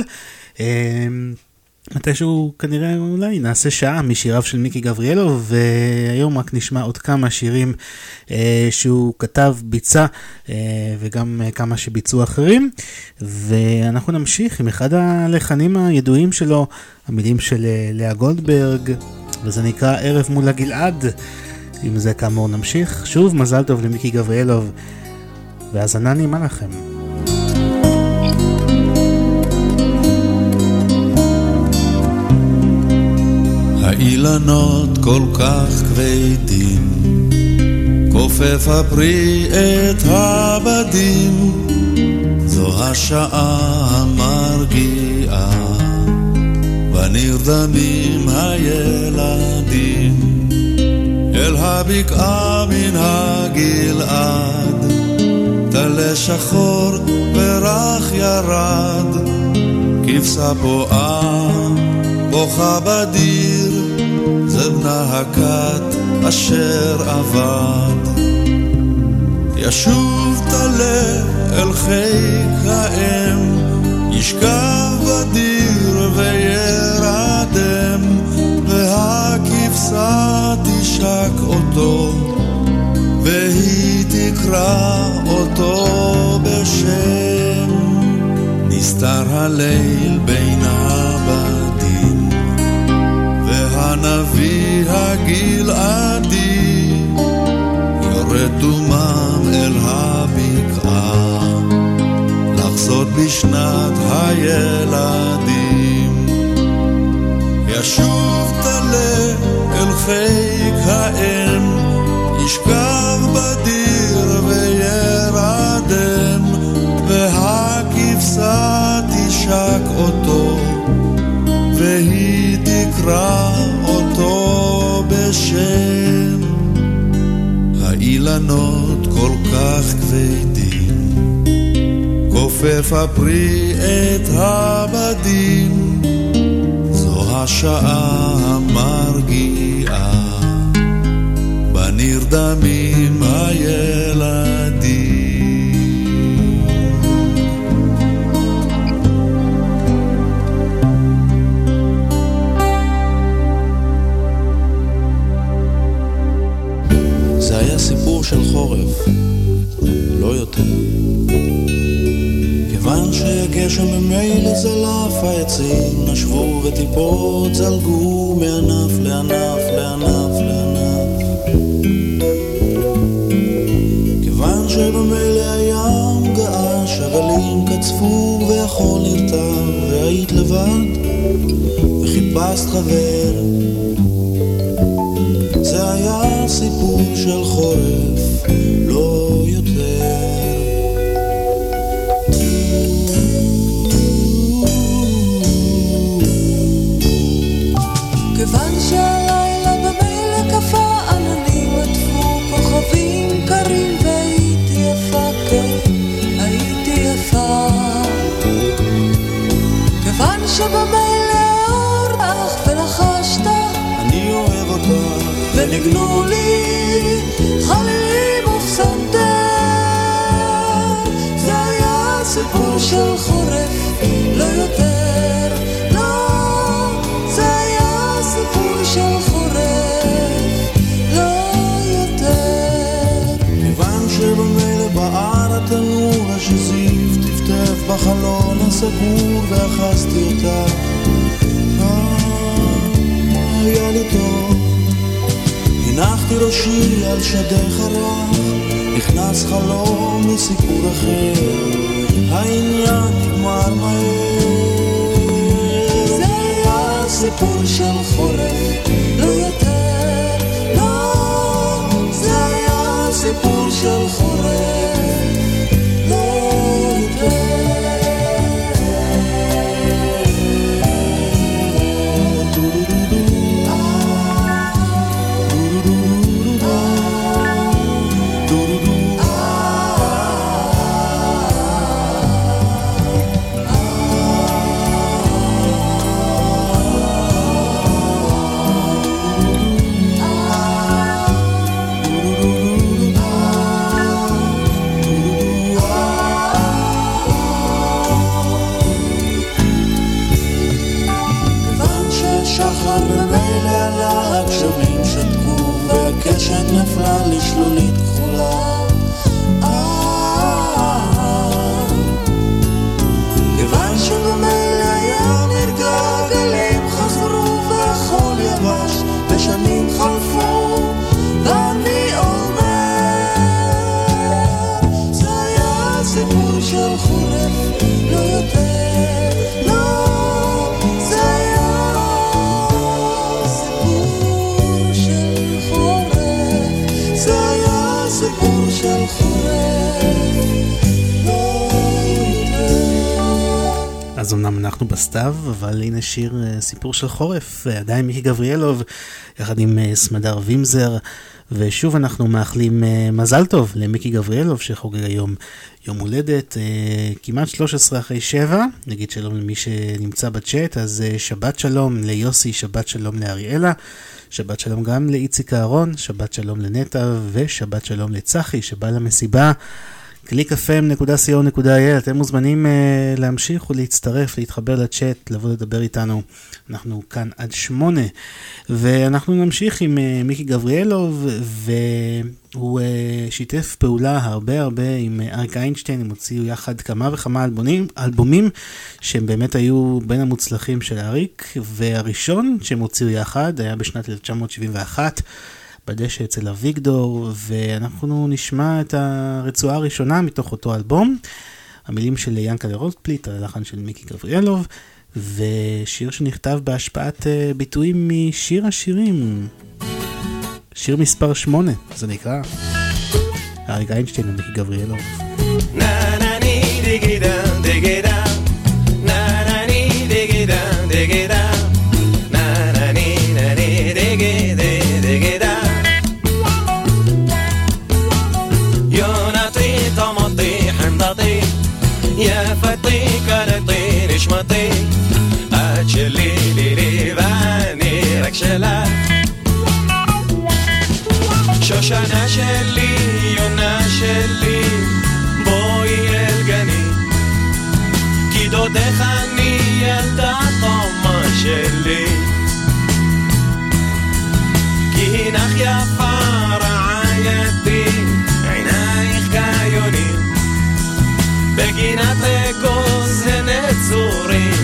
מתישהו כנראה אולי נעשה שעה משיריו של מיקי גבריאלוב והיום רק נשמע עוד כמה שירים אה, שהוא כתב, ביצע אה, וגם אה, כמה שביצעו אחרים. ואנחנו נמשיך עם אחד הלחנים הידועים שלו, המילים של אה, לאה גולדברג וזה נקרא ערב מול הגלעד עם זה כאמור נמשיך, שוב מזל טוב למיקי גבריאלוב והאזנה נעימה לכם. האילנות כל כך כבדים, כופף הפרי את הבדים, זו השעה המרגיעה, ונרדמים הילדים, אל הבקעה מן הגלעד, טלה שחור ורח ירד, כבשה פועה בוכה בדיר, זה בנה הכת אשר אבד. ישוב טלה אל חיק האם, ישכב בדיר וירדם, והכבשה תשק אותו, והיא תקרא אותו בשם. נסתר הליל בין והנביא הגלעדי יורד דומם אל הבקעה, לחזות בשנת הילדים. ישוב טלה אל חיק האם, ישכב בדיר וירדם, והכבשה תשק אותו, והיא תקרא בשם. האילנות כל כך כבדים, כופף הפרי את הבדים, זו השעה המרגיעה, בנרדמים הילדים. העצים נשבו וטיפות זלגו מענף לענף לענף לענף. כיוון שבמילא הים געש, הגלים קצפו והחול נרטב, והיית לבד, וחיפשת חבר. זה היה סיפור של חורף, וניגנו לי חלילים ופסנתר. זה היה סיפור של חורף, לא יותר. לא, זה היה סיפור של חורף, לא יותר. כיוון שבמילא בער התנור השזיף טפטף בחלון הסגור ואחזתי אותה. אה, היה לי טוב. הנחתי ראשי על שדה חרך, נכנס חלום מסיפור אחר, העניין נגמר מהר. זה היה סיפור של חורף, נפלה לשלולית כחולה. אמנם אנחנו בסתיו, אבל הנה שיר אה, סיפור של חורף, אה, עדיין מיקי גבריאלוב, יחד עם אה, סמדר וימזר, ושוב אנחנו מאחלים מזל טוב למיקי גבריאלוב שחוגג היום יום הולדת, כמעט 13 אחרי 7, נגיד שלום למי שנמצא בצ'אט, אז שבת שלום ליוסי, שבת שלום לאריאלה, שבת שלום גם לאיציק אהרון, שבת שלום לנטע, ושבת שלום לצחי שבא למסיבה. www.clickfm.co.il אתם מוזמנים uh, להמשיך ולהצטרף, להתחבר לצ'אט, לבוא לדבר איתנו. אנחנו כאן עד שמונה, ואנחנו נמשיך עם uh, מיקי גבריאלוב, והוא uh, שיתף פעולה הרבה הרבה עם uh, אריק איינשטיין, הם הוציאו יחד כמה וכמה אלבומים, אלבומים שהם באמת היו בין המוצלחים של אריק, והראשון שהם הוציאו יחד היה בשנת 1971. בדשא אצל אביגדור, ואנחנו נשמע את הרצועה הראשונה מתוך אותו אלבום. המילים של ינקלה רוטפליט, הלחן של מיקי גבריאלוב, ושיר שנכתב בהשפעת אה, ביטויים משיר השירים. שיר מספר 8, זה נקרא. אריק איינשטיין ומיקי גבריאלוב. שלך. שושנה שלי, יונה שלי, בואי אל גני. כי דודך אני ילדה חומה שלי. כי הנך יפה רעייתי, עינייך כיונים. בגינת אגוז הנצורים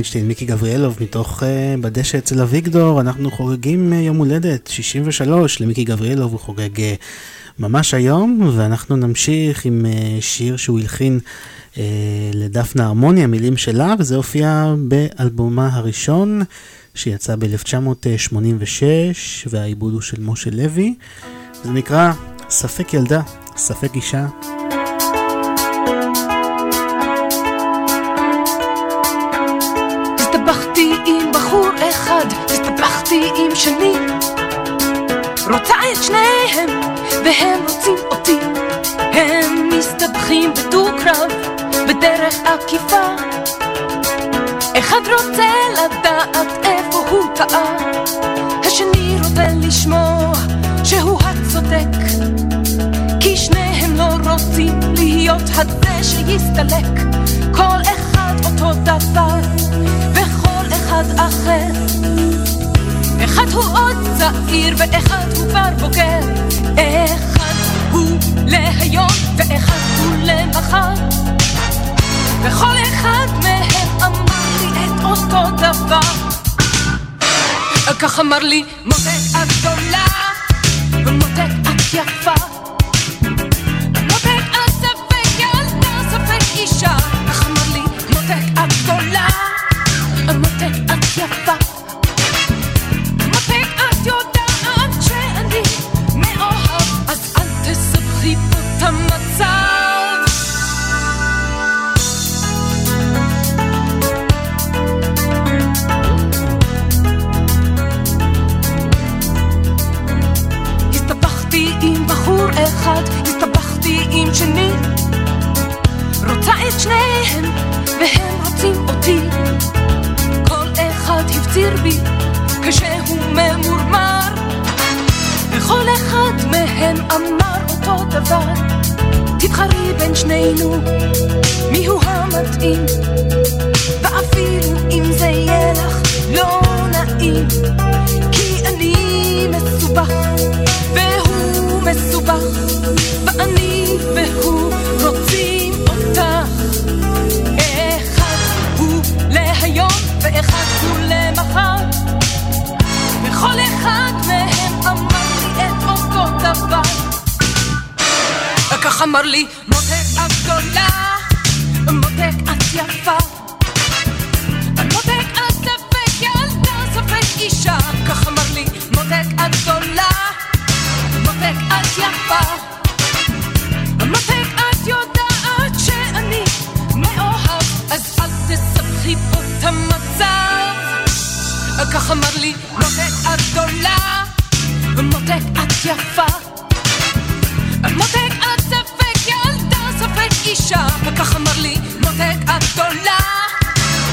איינשטיין, מיקי גבריאלוב, מתוך uh, בדשא אצל אביגדור, אנחנו חוגגים uh, יום הולדת 63 למיקי גבריאלוב, הוא חוגג uh, ממש היום, ואנחנו נמשיך עם שיר שהוא הלחין לדפנה הרמוני, המילים שלה, וזה הופיע באלבומה הראשון, שיצא ב-1986, והעיבוד הוא של משה לוי. זה נקרא ספק ילדה, ספק אישה. בדרך עקיפה. אחד רוצה לדעת איפה הוא טעה, השני רוצה לשמוע שהוא הצודק. כי שניהם לא רוצים להיות הזה שיסתלק. כל אחד אותו דבר, וכל אחד אחר. אחד הוא עוד צעיר ואחד הוא כבר בוגר. אחד הוא להיום ואחד הוא למחר. וכל אחד מהם אמר לי את אותו דבר. כך אמר לי מותק את גדולה, ומותק את יפה. מותק את יפה. מותק את יודעת שאני מאוהב, אז אל תסבכי פה את המצב. כך אמר לי מותק את גדולה, מותק את יפה. מותק את ספק ילדה, ספק אישה, וכך אמר לי מותק את גדולה,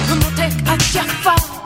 ומותק את יפה.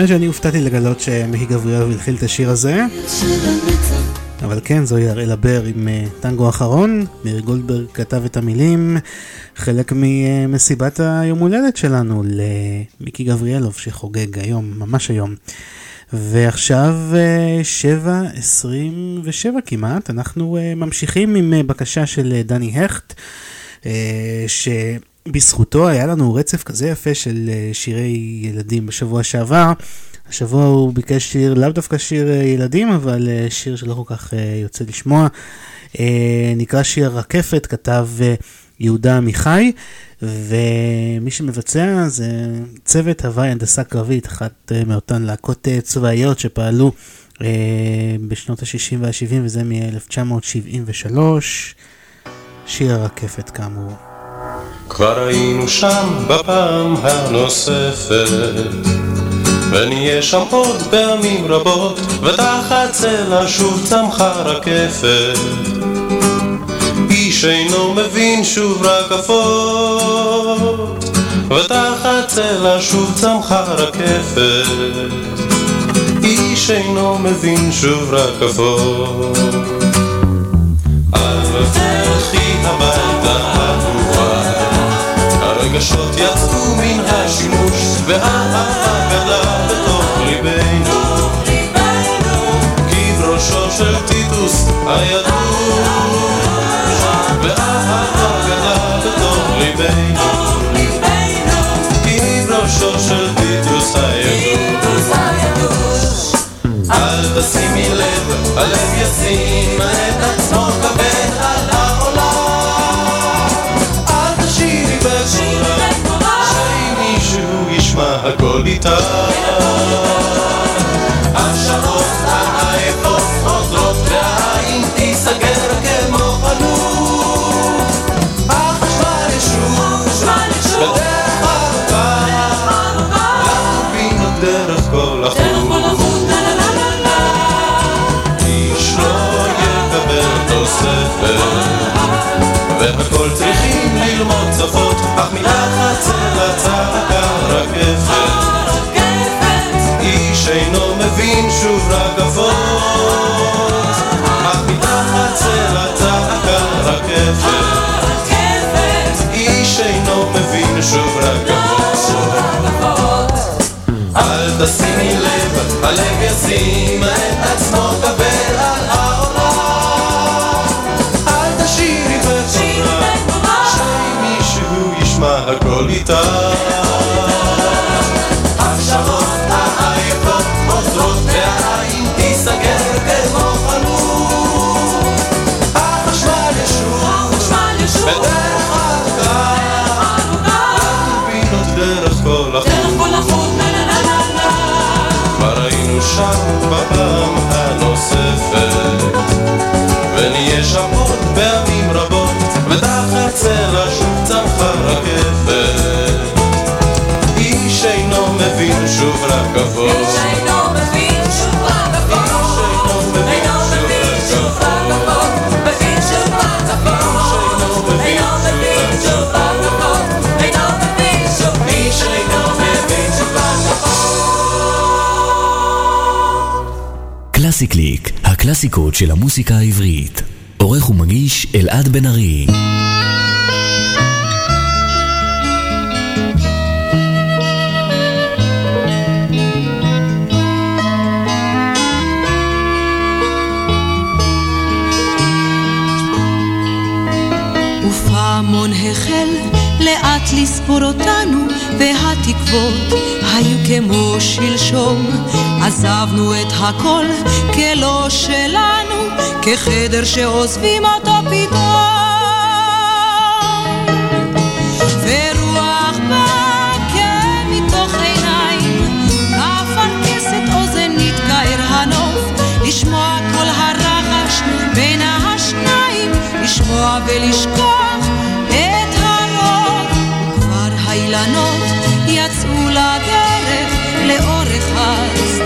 האמת שאני הופתעתי לגלות שמיקי גבריאל התחיל את השיר הזה, אבל כן, זוהי הראל הבר עם אה, טנגו אחרון, מאיר גולדברג כתב את המילים, חלק ממסיבת היום הולדת שלנו למיקי גבריאלוב שחוגג היום, ממש היום. ועכשיו אה, 7.27 כמעט, אנחנו אה, ממשיכים עם אה, בקשה של אה, דני הכט, אה, שבזכותו היה לנו רצף כזה יפה של אה, שירי ילדים בשבוע שעבר. השבוע הוא ביקש שיר, לאו דווקא שיר אה, ילדים, אבל אה, שיר שלא כל כך יוצא לשמוע. נקרא שיר רקפת, כתב יהודה עמיחי, ומי שמבצע זה צוות הוואי הנדסה קרבית, אחת מאותן להקות צבאיות שפעלו בשנות ה-60 וה-70, וזה מ-1973. שיר הרקפת כאמור. כבר היינו שם בפעם הנוספת. ונהיה שם עוד פעמים רבות ותחת צלע שוב צמחה רקפת. איש אינו מבין שוב רקפות ותחת צלע שוב צמחה רקפת. איש אינו מבין שוב רק אפור. אל תלכי הביתה הרגשות יצאו מן השימוש, והאהבה גדלה בתוך ליבנו. כבראשו של טיטוס הידוע, ואהבה גדלה בתוך ליבנו. כבראשו של טיטוס הידוע. אל תשימי לב, הלב ישים את עצמו כבד איתך. השעות העייפות חוזרות והעין תיסגר כמו חלום. אך חשמל ישוב, בדרך ארוכה, להבין דרך כל החוט. איש לא יקבל תוספת, והכל צריכים ללמוד שפות, שוב רק אבות, אך מתחת צלע צעקה רקפת. איש אינו מבין שוב רק שוב רק אבות. איש אינו מבין שוב רק אבות. אינו מבין שוב רק אבות. מבין שוב רק אבות. אינו מבין שוב רק אבות. אינו מבין שוב איש אינו מבין שוב רק קלאסי קליק, הקלאסיקות של המוסיקה העברית. עורך ומגיש אלעד בן ארי. ופעמון החל לאט לספור אותנו, והתקוות היו כמו שלשום. עזבנו את הכל כלא שלנו, כחדר שעוזבים אותו פתאום.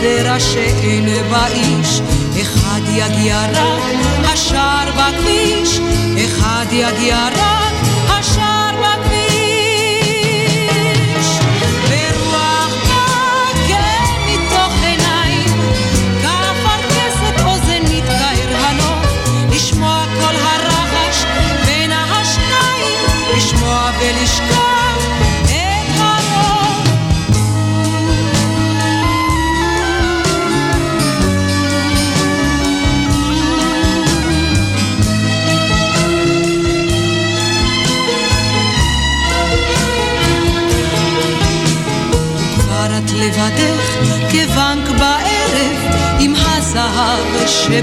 השדרה שאין בה איש. אחד יגיע רק השער בכביש, אחד יגיע רק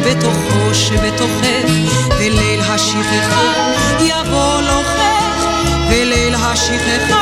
שבתוכו שבתוכך וליל השכחה יבוא לוחך וליל השכחה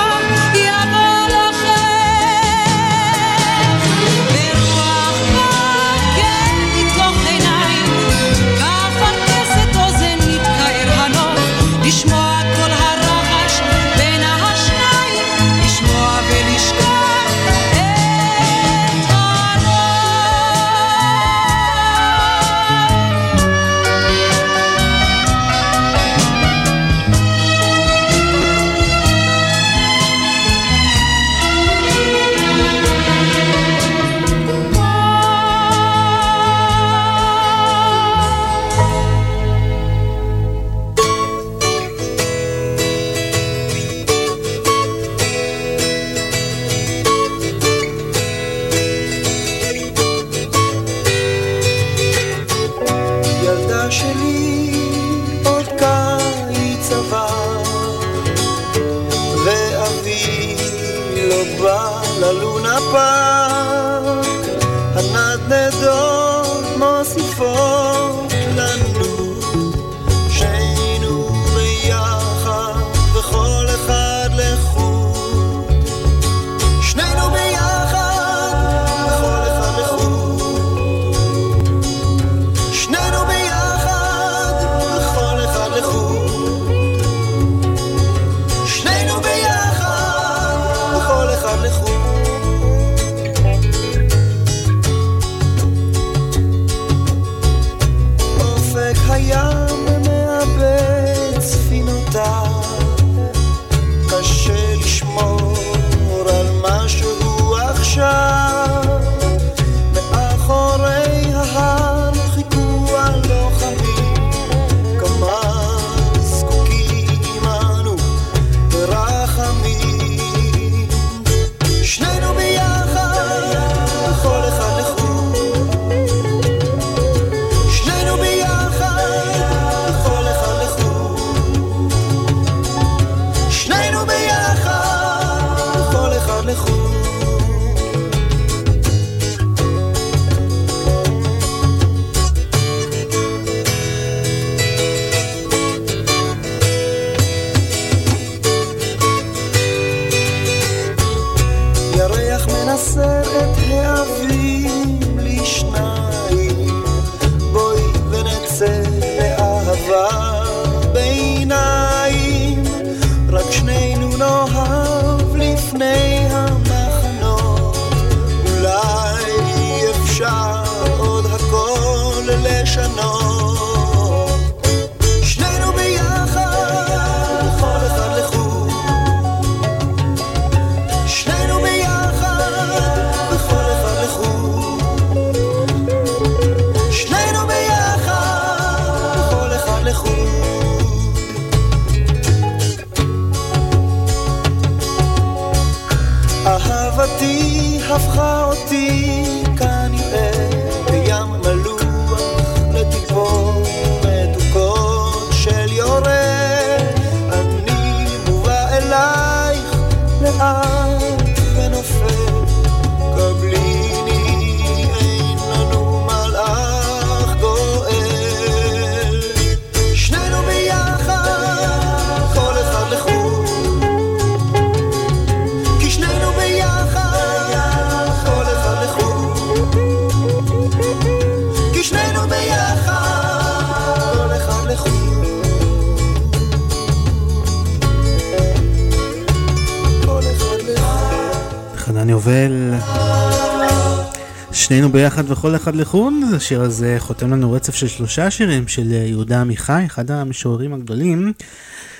וכל אחד לחוד, השיר הזה חותם לנו רצף של שלושה שירים של יהודה עמיחי, אחד המשוררים הגדולים,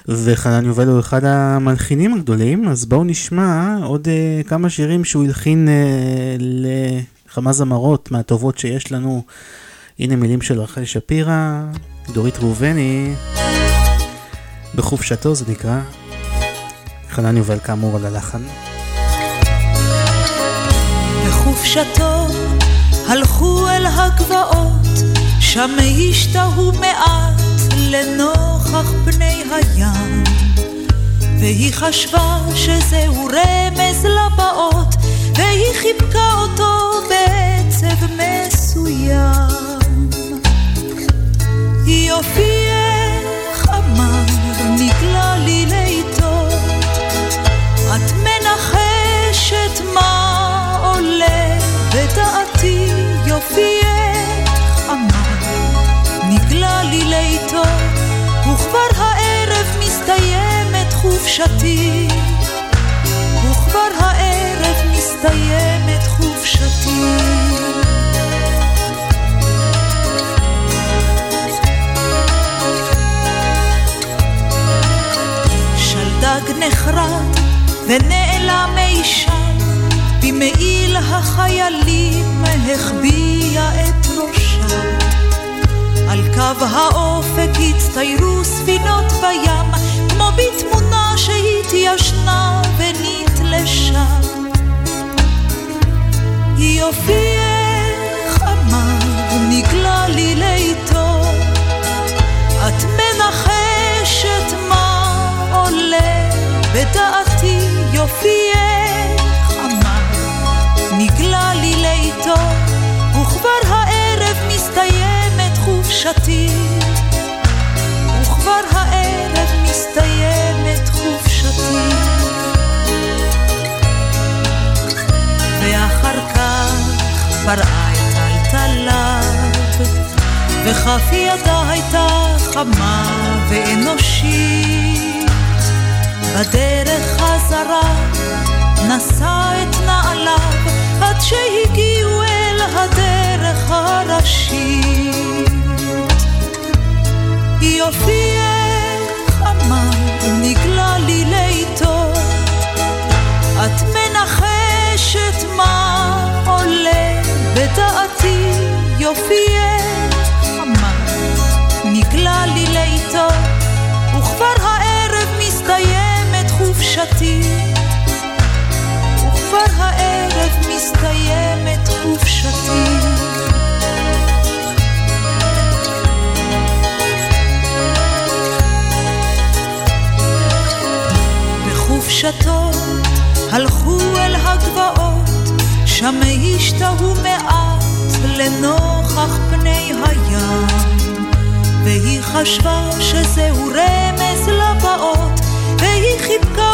וחנן יובל הוא אחד המלחינים הגדולים, אז בואו נשמע עוד uh, כמה שירים שהוא הלחין uh, לכמה זמרות מהטובות שיש לנו. הנה מילים של רחל שפירא, דורית ראובני, בחופשתו זה נקרא. חנן יובל כאמור על הלחן. בחופשתו הלכו אל הגבעות, שם השתהו מעט לנוכח פני הים. והיא חשבה שזהו רמז לבאות, והיא חיבקה אותו בעצב מסוים. יופייך חופשתי וכבר הערב מסתיימת חופשתי שלדג נחרד ונעלם אי שם במעיל החיילים החביע את ראשה. על קו האופק הצטיירו ספינות בים, בתמונה שהתיישנה ונתלשה. יופייך אמר, נגלה לי לאיתו, את מנחשת מה עולה בדעתי. יופייך אמר, נגלה לי לאיתו, וכבר הערב מסתיימת חופשתי, פרעה את טלטליו, וכף ידה הייתה חמה ואנושית. בדרך חזרה נשא את נעליו עד שהגיעו אל הדרך הראשית. יופייך יופייך אמר נגלה לי לאיתו וכבר הערב מסתיימת חופשתי. וכבר הערב מסתיימת חופשתי. בחופשתו הלכו אל הגבעות, שם השתהו מעט לנוכח פני הים. והיא חשבה שזהו רמז לבאות, והיא חיבקה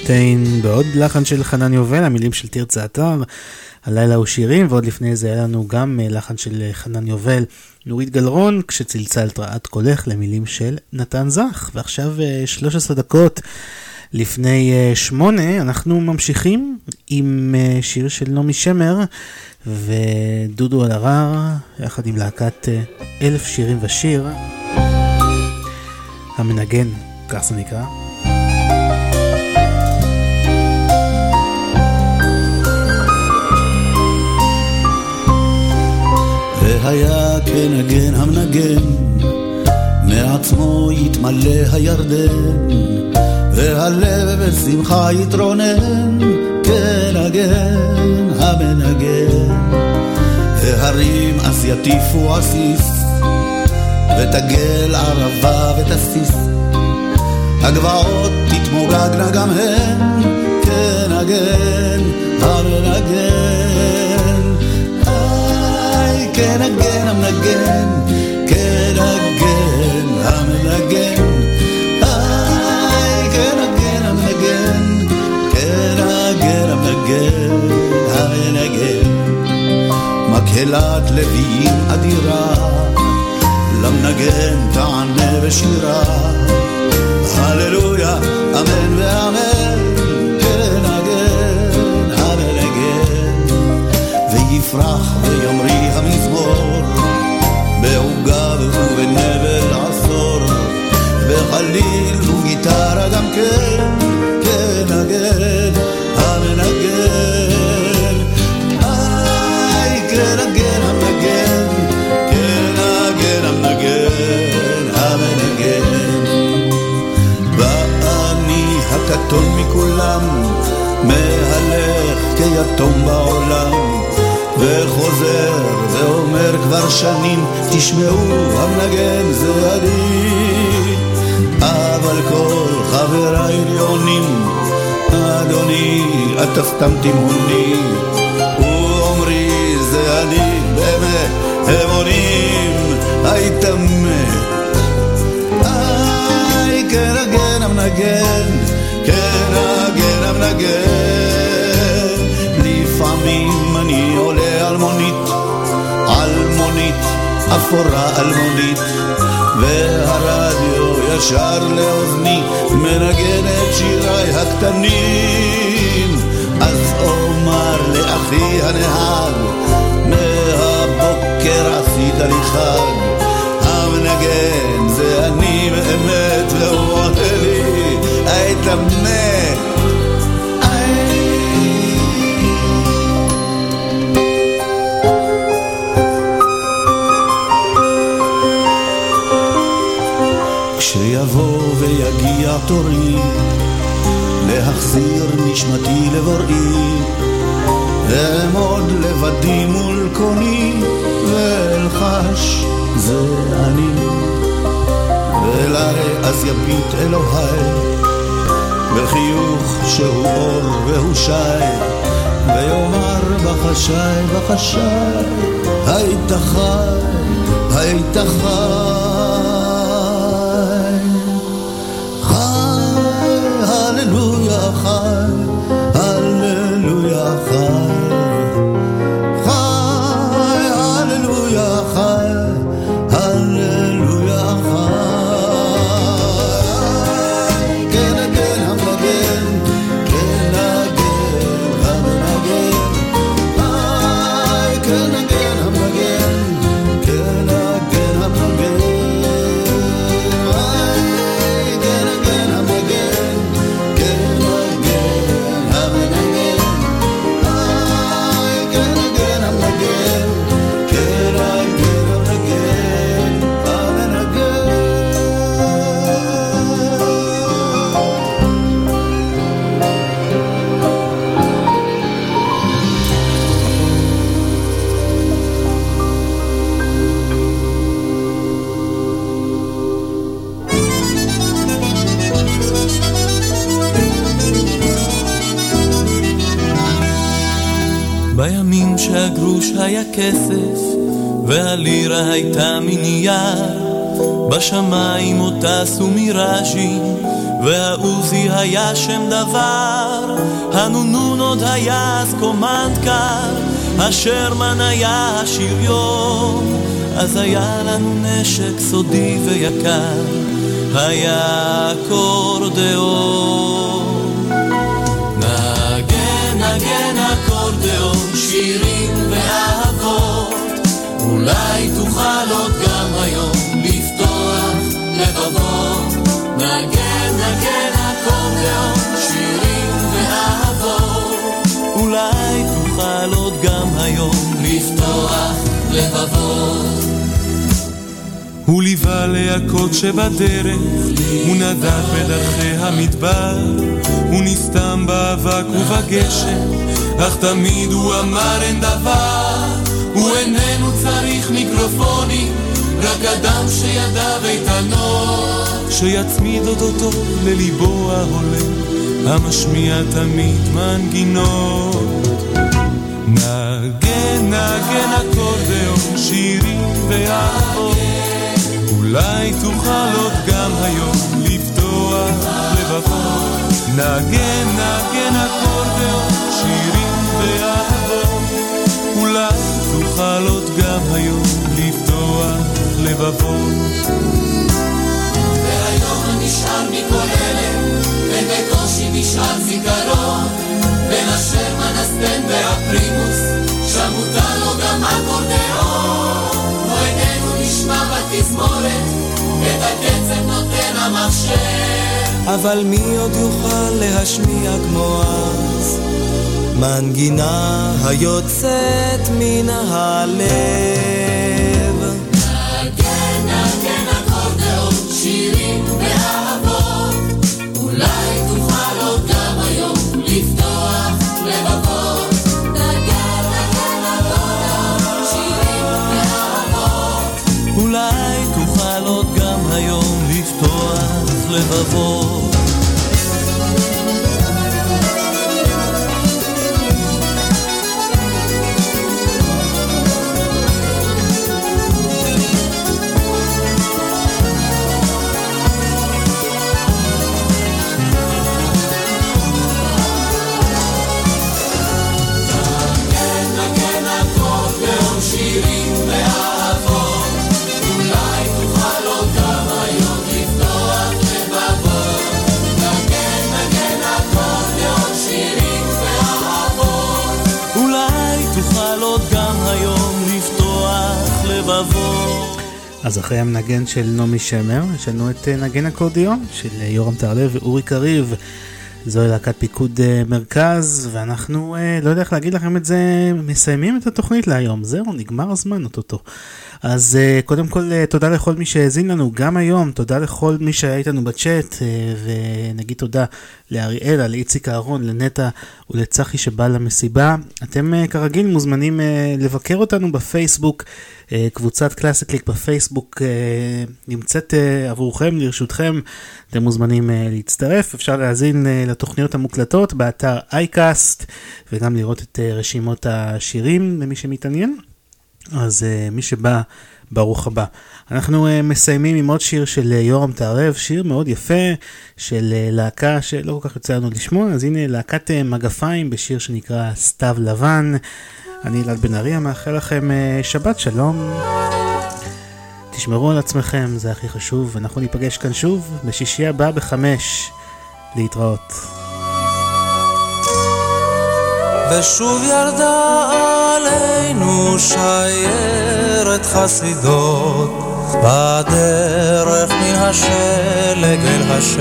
חבל ברשטיין בעוד לחן של חנן יובל, המילים של תרצה אתר, הלילה הוא שירים, ועוד לפני זה היה לנו גם אה, לחן של אה, חנן יובל, נורית גלרון, כשצלצלת רעת קולך למילים של נתן זך. ועכשיו אה, 13 דקות לפני אה, שמונה, אנחנו ממשיכים עם אה, שיר של נעמי שמר ודודו אלהרר, יחד עם להקת אה, אלף שירים ושיר, המנגן, כך זה נקרא. והיה כנגן המנגן, מעצמו יתמלא הירדן, והלב בשמחה יתרונן, כנגן המנגן. והרים אז יטיפו עסיס, ותגל ערבה ותסיס, הגבעות תתמוגגנה גם הן, כנגן המנגן. היי, כנגן המנגן, כנגן המנגן. היי, כנגן המנגן, כנגן המנגן, המנגן. מקהלת לוויים אדירה, למנגן תענה בשירה. הללויה, אמן ואמן, מכולם, מהלך כיתום בעולם, וחוזר ואומר כבר שנים, תשמעו, המנגן זה אני. אבל כל חבריי עונים, אדוני, אתה סתם תימהוני. ואומרי, זה אני, באמת, הם עונים, היית מת. כן הגן המנגן. לפעמים אני עולה על מונית, על מונית, אפורה אלמונית, והרדיו ישר לאוזני מנגן את שיריי הקטנים. אז אומר לאחי הנהג, מהבוקר עשית לי חג. המנגן זה אני באמת, והוא לי, היית מת. כשיבוא ויגיע תורי להחזיר נשמתי לבוראי אעמוד לבדי מול קוני ואלחש זה אני ואליי אז יביט אלוהי בחיוך שהוא אור והוא שי ויאמר בחשאי בחשאי היית חי היית חי. הללויה חי, היה כסף והלירה הייתה מנייר בשמיים עוד טסו מיראז'ים והעוזי היה שם דבר. הנונון עוד היה אז קומנד קר השרמן היה השריון אז היה לנו נשק סודי ויקר היה אקורדיאון נגן נגן אקורדיאון שירים אולי תוכל עוד גם היום לפתוח לבבות נגן נגן אקורדיאון שירים ואהבות אולי תוכל עוד גם היום לפתוח לבבות הוא ליווה להכות שבדרך, הוא נדד בדרכי המדבר, הוא נסתם באבק ובגשם, אך תמיד הוא אמר אין דבר, הוא איננו צריך מיקרופונים, רק אדם שידיו איתנות, שיצמיד אותו לליבו ההולם, המשמיע תמיד מנגינות. נגן, נגן אקורדיאון, שירים ואהבות. אולי תוכל עוד גם היום לפתוח לבבות. נגן, נגן אקורדיאון, שירים ואהבות. אולי עוד גם היום לפתוח לבבות. והיום נשאר מכל אלה, ובקושי נשאר זיכרון. בין השרמן הסטן והפרימוס, שם מותר לו גם אקורדיאון. איננו נשמע בתזמורת, את הקצב נותן המחשב. אבל מי עוד יוכל להשמיע כמו אז? מנגינה היוצאת מן הלב. אחרי המנגן של נעמי שמר, יש לנו את אה, נגן אקורדיון של אה, יורם טהרלב ואורי קריב. זוהי להקת פיקוד אה, מרכז, ואנחנו, לא יודע איך להגיד לכם את זה, מסיימים את התוכנית להיום. זהו, נגמר הזמן אוטוטו. אז אה, קודם כל, אה, תודה לכל מי שהאזין לנו, גם היום, תודה לכל מי שהיה איתנו בצ'אט, אה, ונגיד תודה לאריאלה, לאיציק אהרון, לנטע ולצחי שבא למסיבה. אתם כרגיל מוזמנים לבקר אותנו בפייסבוק. קבוצת קלאסי קליק בפייסבוק נמצאת עבורכם, לרשותכם, אתם מוזמנים להצטרף, אפשר להאזין לתוכניות המוקלטות באתר אייקאסט וגם לראות את רשימות השירים למי שמתעניין. אז אה, מי שבא, ברוך הבא. אנחנו uh, מסיימים עם עוד שיר של uh, יורם טהרב, שיר מאוד יפה של uh, להקה שלא כל כך יוצא לנו לשמוע, אז הנה להקת uh, מגפיים בשיר שנקרא סתיו לבן. אני אלעד בן אריה, מאחל לכם uh, שבת שלום. תשמרו על עצמכם, זה הכי חשוב. אנחנו ניפגש כאן שוב בשישי הבא בחמש. להתראות. ושוב ירדה עלינו שיירת חסידות. בדרך מן השלג אל השמש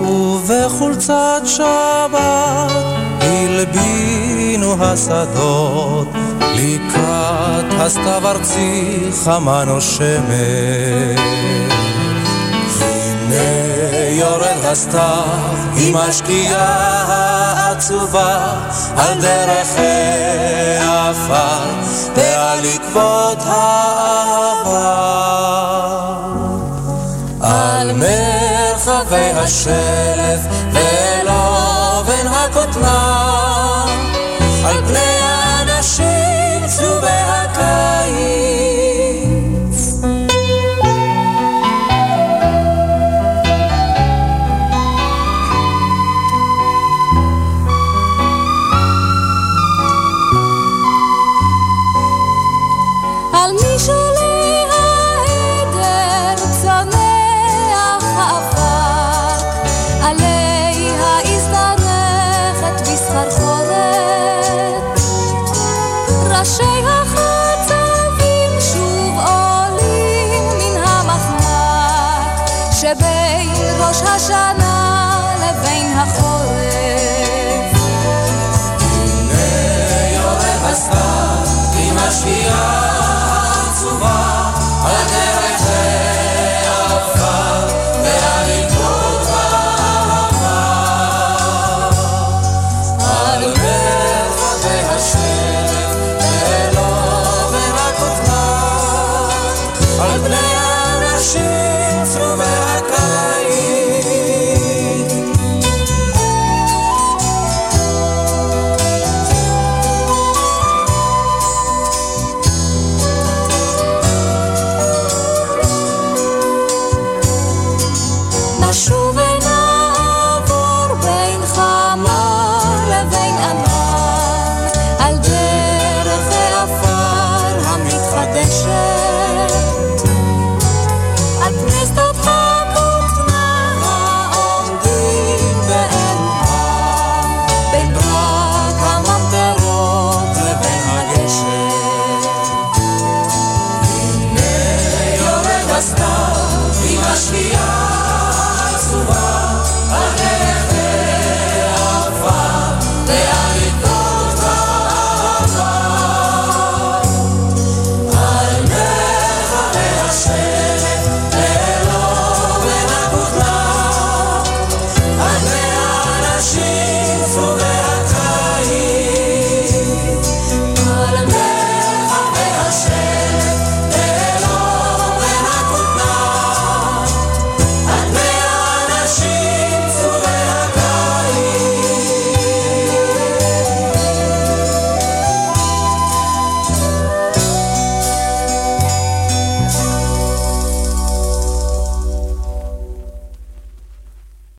ובחולצת שבת הלבינו השדות. לקראת הסתיו ארצי חמה נושמת יורד הסתיו עם השקיעה העצובה על דרך העפר ועל עקבות העבר על מרחבי השלף ולובן